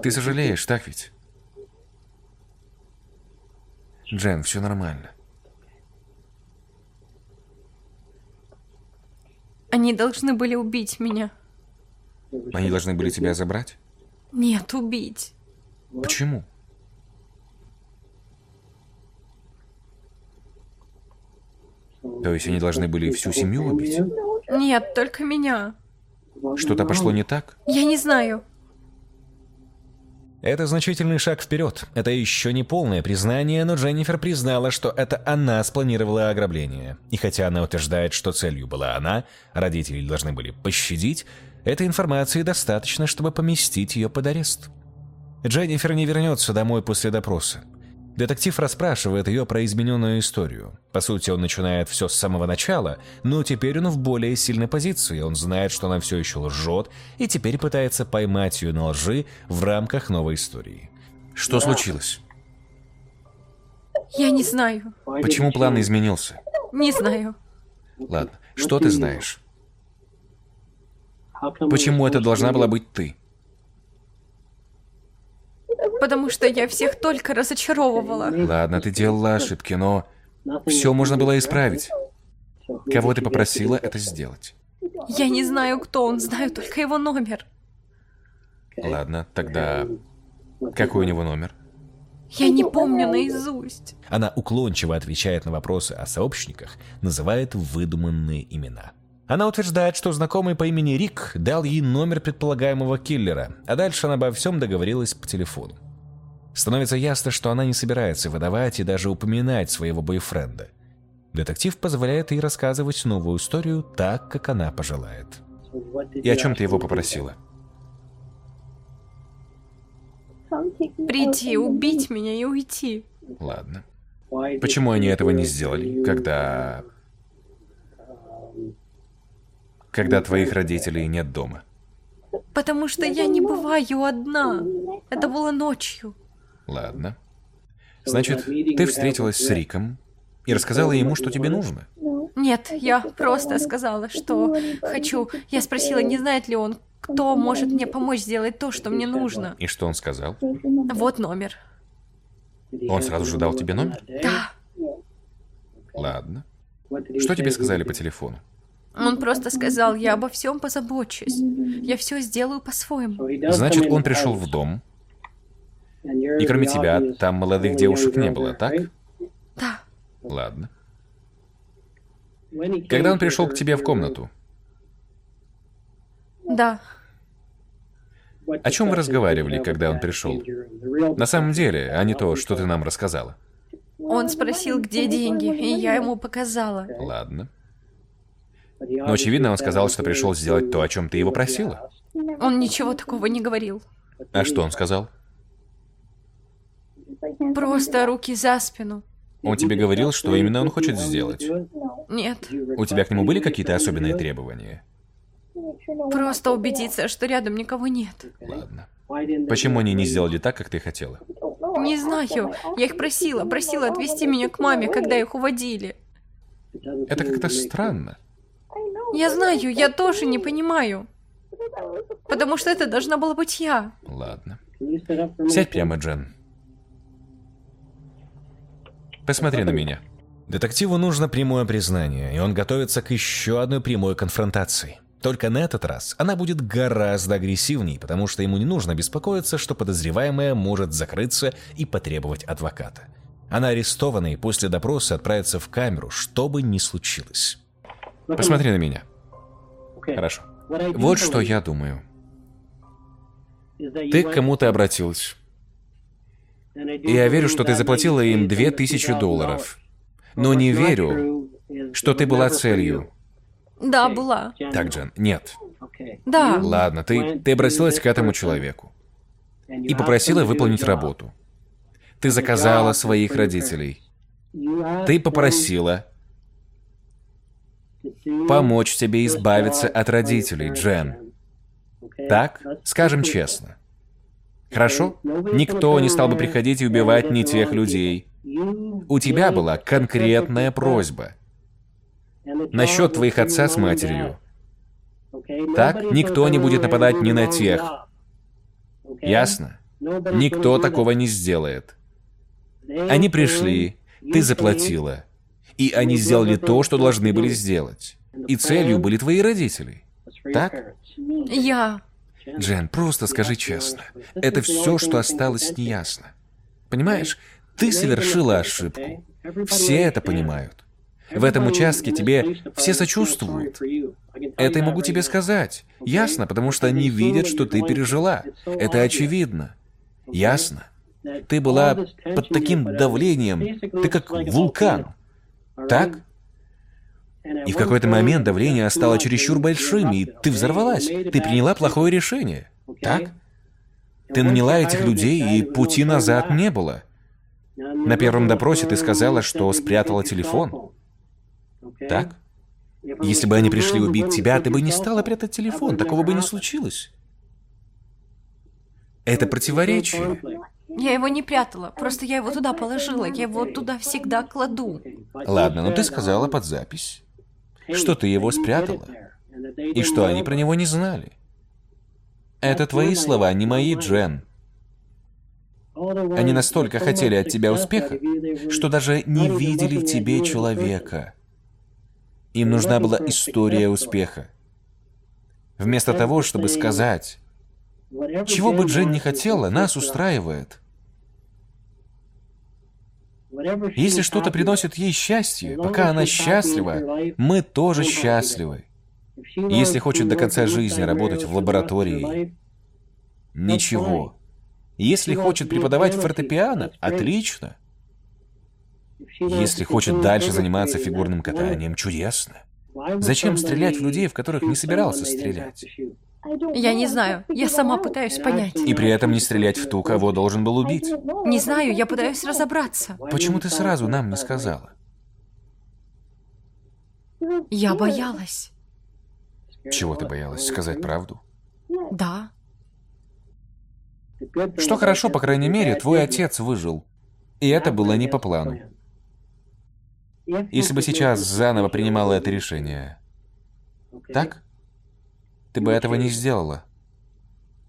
Speaker 5: Ты сожалеешь, так ведь? Джен, все нормально.
Speaker 3: Они должны были убить меня.
Speaker 5: Они должны были тебя забрать?
Speaker 3: Нет, убить.
Speaker 5: Почему? То есть они должны были всю семью убить?
Speaker 3: Нет, только меня.
Speaker 5: Что-то пошло не так?
Speaker 3: Я не знаю.
Speaker 1: Это значительный шаг вперед. Это еще не полное признание, но Дженнифер признала, что это она спланировала ограбление. И хотя она утверждает, что целью была она, родители должны были пощадить, этой информации достаточно, чтобы поместить ее под арест. Дженнифер не вернется домой после допроса. Детектив расспрашивает ее про измененную историю. По сути, он начинает все с самого начала, но теперь он в более сильной позиции. Он знает, что она все еще лжет, и теперь пытается поймать ее на лжи в рамках новой истории.
Speaker 5: Что случилось?
Speaker 3: Я не знаю.
Speaker 5: Почему план изменился?
Speaker 3: Не знаю.
Speaker 5: Ладно, что ты знаешь? Почему это должна была быть ты?
Speaker 3: Потому что я всех только разочаровывала.
Speaker 5: Ладно, ты делала ошибки, но все можно было исправить. Кого ты попросила это сделать?
Speaker 3: Я не знаю, кто он, знаю только его номер.
Speaker 5: Ладно, тогда какой у него номер?
Speaker 3: Я не помню наизусть.
Speaker 1: Она уклончиво отвечает на вопросы о сообщниках, называет выдуманные имена. Она утверждает, что знакомый по имени Рик дал ей номер предполагаемого киллера, а дальше она обо всем договорилась по телефону. Становится ясно, что она не собирается выдавать и даже упоминать своего бойфренда. Детектив позволяет ей рассказывать новую историю так, как она пожелает.
Speaker 5: И о чем ты его попросила?
Speaker 3: Прийти, убить меня и уйти.
Speaker 5: Ладно. Почему они этого не сделали, когда... Когда твоих родителей нет дома?
Speaker 3: Потому что я не бываю одна. Это было ночью.
Speaker 5: Ладно. Значит, ты встретилась с Риком и рассказала ему, что тебе нужно?
Speaker 3: Нет, я просто сказала, что хочу. Я спросила, не знает ли он, кто может мне помочь сделать то, что мне нужно.
Speaker 5: И что он сказал?
Speaker 3: Вот номер.
Speaker 5: Он сразу же дал тебе номер?
Speaker 3: Да.
Speaker 5: Ладно. Что тебе сказали по телефону?
Speaker 3: Он просто сказал, я обо всем позабочусь. Я все сделаю по-своему.
Speaker 5: Значит, он пришел в дом, и кроме тебя, там молодых девушек не было, так?
Speaker 3: Да.
Speaker 5: Ладно. Когда он пришел к тебе в комнату?
Speaker 3: Да.
Speaker 5: О чем вы разговаривали, когда он пришел? На самом деле, а не то, что ты нам рассказала.
Speaker 3: Он спросил, где деньги, и я ему показала.
Speaker 5: Ладно. Но, очевидно, он сказал, что пришел сделать то, о чем ты его просила.
Speaker 3: Он ничего такого не говорил.
Speaker 5: А что он сказал?
Speaker 3: Просто руки за спину.
Speaker 5: Он тебе говорил, что именно он хочет сделать?
Speaker 3: Нет.
Speaker 5: У тебя к нему были какие-то особенные требования?
Speaker 3: Просто убедиться, что рядом никого нет.
Speaker 5: Ладно. Почему они не сделали так, как ты хотела?
Speaker 3: Не знаю. Я их просила, просила отвезти меня к маме, когда их уводили.
Speaker 5: Это как-то странно.
Speaker 3: Я знаю, я тоже не понимаю. Потому что это должна была быть я.
Speaker 5: Ладно. Сядь прямо, Джен. Посмотри на меня.
Speaker 1: Детективу нужно прямое признание, и он готовится к еще одной прямой конфронтации. Только на этот раз она будет гораздо агрессивней, потому что ему не нужно беспокоиться, что подозреваемая может закрыться и потребовать адвоката. Она арестована и после допроса отправится в камеру, что бы ни случилось.
Speaker 5: Посмотри на меня. Хорошо. Вот что я думаю. Ты к кому-то обратилась. И я верю, что ты заплатила им две тысячи долларов. Но не верю, что ты была целью.
Speaker 3: Да, была.
Speaker 5: Так, Джен, нет.
Speaker 3: Да.
Speaker 5: Ладно, ты, ты обратилась к этому человеку и попросила выполнить работу. Ты заказала своих родителей. Ты попросила помочь тебе избавиться от родителей, Джен. Так? Скажем честно. Хорошо? Никто не стал бы приходить и убивать не тех людей. У тебя была конкретная просьба. Насчет твоих отца с матерью. Так? Никто не будет нападать ни на тех. Ясно? Никто такого не сделает. Они пришли, ты заплатила. И они сделали то, что должны были сделать. И целью были твои родители. Так?
Speaker 3: Я...
Speaker 5: Джен, просто скажи честно. Это все, что осталось неясно. Понимаешь, ты совершила ошибку. Все это понимают. В этом участке тебе все сочувствуют. Это я могу тебе сказать. Ясно, потому что они видят, что ты пережила. Это очевидно. Ясно. Ты была под таким давлением. Ты как вулкан. Так? И в какой-то момент давление стало чересчур большим, и ты взорвалась. Ты приняла плохое решение. Так? Ты наняла этих людей, и пути назад не было. На первом допросе ты сказала, что спрятала телефон. Так? Если бы они пришли убить тебя, ты бы не стала прятать телефон. Такого бы не случилось. Это противоречие.
Speaker 3: Я его не прятала, просто я его туда положила, я его туда всегда кладу.
Speaker 5: Ладно, но ты сказала под запись, что ты его спрятала, и что они про него не знали. Это твои слова, не мои, Джен. Они настолько хотели от тебя успеха, что даже не видели в тебе человека. Им нужна была история успеха. Вместо того, чтобы сказать, чего бы Джен не хотела, нас устраивает. Если что-то приносит ей счастье, пока она счастлива, мы тоже счастливы. Если хочет до конца жизни работать в лаборатории, ничего. Если хочет преподавать фортепиано, отлично. Если хочет дальше заниматься фигурным катанием, чудесно. Зачем стрелять в людей, в которых не собирался стрелять?
Speaker 3: Я не знаю. Я сама пытаюсь понять.
Speaker 5: И при этом не стрелять в ту, кого должен был убить.
Speaker 3: Не знаю, я пытаюсь разобраться.
Speaker 5: Почему ты сразу нам не сказала?
Speaker 3: Я боялась.
Speaker 5: Чего ты боялась? Сказать правду?
Speaker 3: Да.
Speaker 5: Что хорошо, по крайней мере, твой отец выжил. И это было не по плану. Если бы сейчас заново принимала это решение. Так? Ты бы этого не сделала.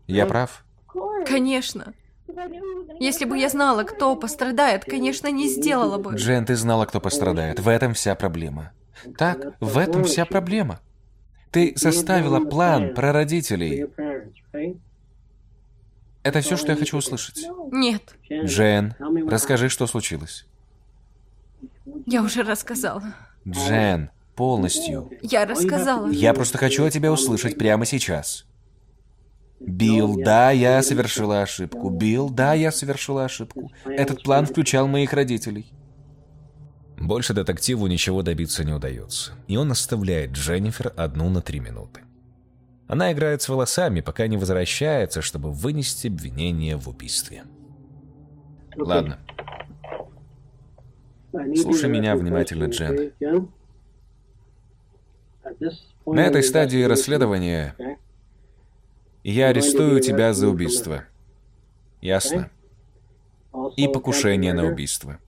Speaker 5: Я прав?
Speaker 3: Конечно. Если бы я знала, кто пострадает, конечно, не сделала бы.
Speaker 5: Джен, ты знала, кто пострадает. В этом вся проблема. Так, в этом вся проблема. Ты составила план про родителей. Это все, что я хочу услышать.
Speaker 3: Нет.
Speaker 5: Джен, расскажи, что случилось.
Speaker 3: Я уже рассказала.
Speaker 5: Джен, полностью.
Speaker 3: Я рассказала.
Speaker 5: Я просто хочу от тебя услышать прямо сейчас. Билл, да, я совершила ошибку. Билл, да, я совершила ошибку. Этот план включал моих родителей.
Speaker 1: Больше детективу ничего добиться не удается, и он оставляет Дженнифер одну на три минуты. Она играет с волосами, пока не возвращается, чтобы вынести обвинение в убийстве.
Speaker 5: Ладно. Слушай меня внимательно, Джен. На этой стадии расследования я арестую тебя за убийство. Ясно? И покушение на убийство.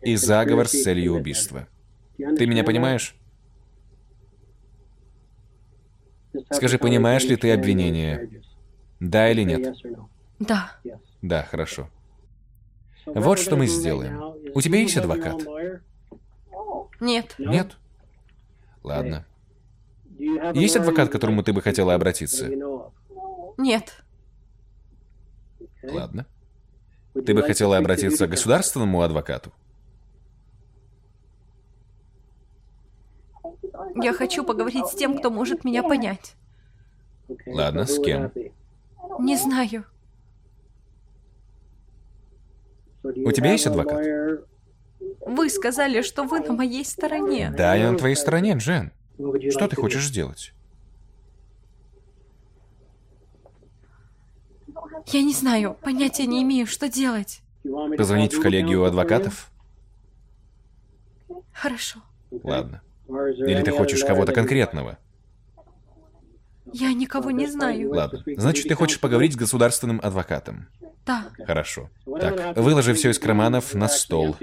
Speaker 5: И заговор с целью убийства. Ты меня понимаешь? Скажи, понимаешь ли ты обвинение? Да или нет?
Speaker 3: Да.
Speaker 5: Да, хорошо. Вот что мы сделаем. У тебя есть адвокат?
Speaker 3: Нет.
Speaker 5: Нет? Ладно. Есть адвокат, к которому ты бы хотела обратиться?
Speaker 3: Нет.
Speaker 5: Ладно. Ты бы хотела обратиться к государственному адвокату?
Speaker 3: Я хочу поговорить с тем, кто может меня понять.
Speaker 5: Ладно, с кем?
Speaker 3: Не знаю.
Speaker 5: У тебя есть адвокат?
Speaker 3: Вы сказали, что вы на моей стороне.
Speaker 5: Да, я на твоей стороне, Джен. Что ты хочешь сделать?
Speaker 3: Я не знаю, понятия не имею, что делать.
Speaker 5: Позвонить в коллегию адвокатов?
Speaker 3: Хорошо.
Speaker 5: Ладно. Или ты хочешь кого-то конкретного?
Speaker 3: Я никого не знаю.
Speaker 5: Ладно. Значит, ты хочешь поговорить с государственным адвокатом?
Speaker 3: Да.
Speaker 5: Хорошо. Так, выложи все из карманов на стол.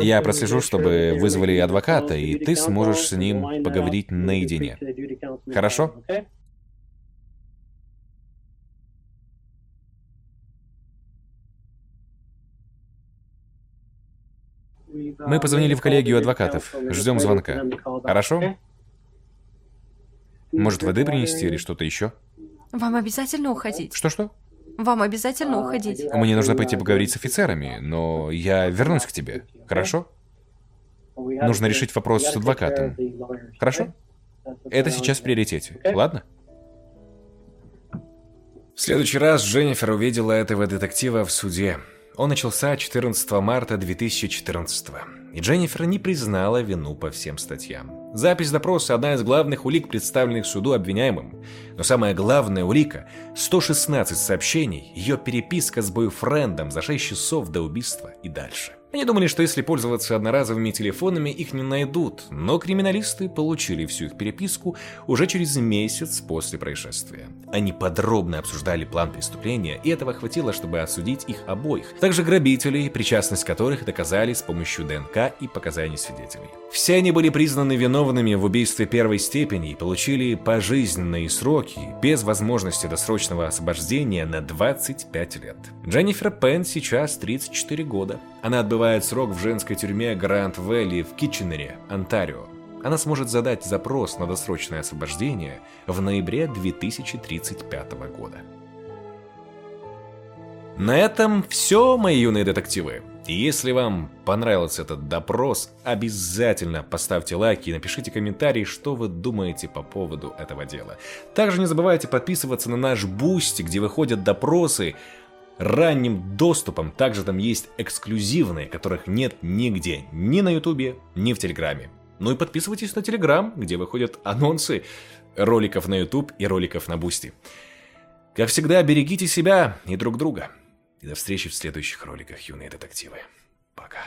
Speaker 5: Я прослежу, чтобы вызвали адвоката, и ты сможешь с ним поговорить наедине. Хорошо? Мы позвонили в коллегию адвокатов. Ждем звонка. Хорошо? Может, воды принести или что-то еще?
Speaker 3: Вам обязательно уходить?
Speaker 5: Что-что?
Speaker 3: Вам обязательно уходить?
Speaker 5: Мне нужно пойти поговорить с офицерами, но я вернусь к тебе. Хорошо? Нужно решить вопрос с адвокатом. Хорошо? Это сейчас в приоритете. Ладно?
Speaker 1: В следующий раз Дженнифер увидела этого детектива в суде. Он начался 14 марта 2014 и Дженнифер не признала вину по всем статьям. Запись допроса – одна из главных улик, представленных суду обвиняемым. Но самая главная улика – 116 сообщений, ее переписка с бойфрендом за 6 часов до убийства и дальше. Они думали, что если пользоваться одноразовыми телефонами, их не найдут, но криминалисты получили всю их переписку уже через месяц после происшествия. Они подробно обсуждали план преступления, и этого хватило, чтобы осудить их обоих. Также грабителей, причастность которых доказали с помощью ДНК и показаний свидетелей. Все они были признаны виновными в убийстве первой степени и получили пожизненные сроки без возможности досрочного освобождения на 25 лет. Дженнифер Пен сейчас 34 года. Она отбывает срок в женской тюрьме Гранд Вэлли в Китченере, Онтарио. Она сможет задать запрос на досрочное освобождение в ноябре 2035 года. На этом все, мои юные детективы. Если вам понравился этот допрос, обязательно поставьте лайк и напишите комментарий, что вы думаете по поводу этого дела. Также не забывайте подписываться на наш Boosty, где выходят допросы ранним доступом. Также там есть эксклюзивные, которых нет нигде, ни на Ютубе, ни в Телеграме. Ну и подписывайтесь на Телеграм, где выходят анонсы роликов на Ютуб и роликов на Boosty. Как всегда, берегите себя и друг друга. И до встречи в следующих роликах, юные детективы. Пока.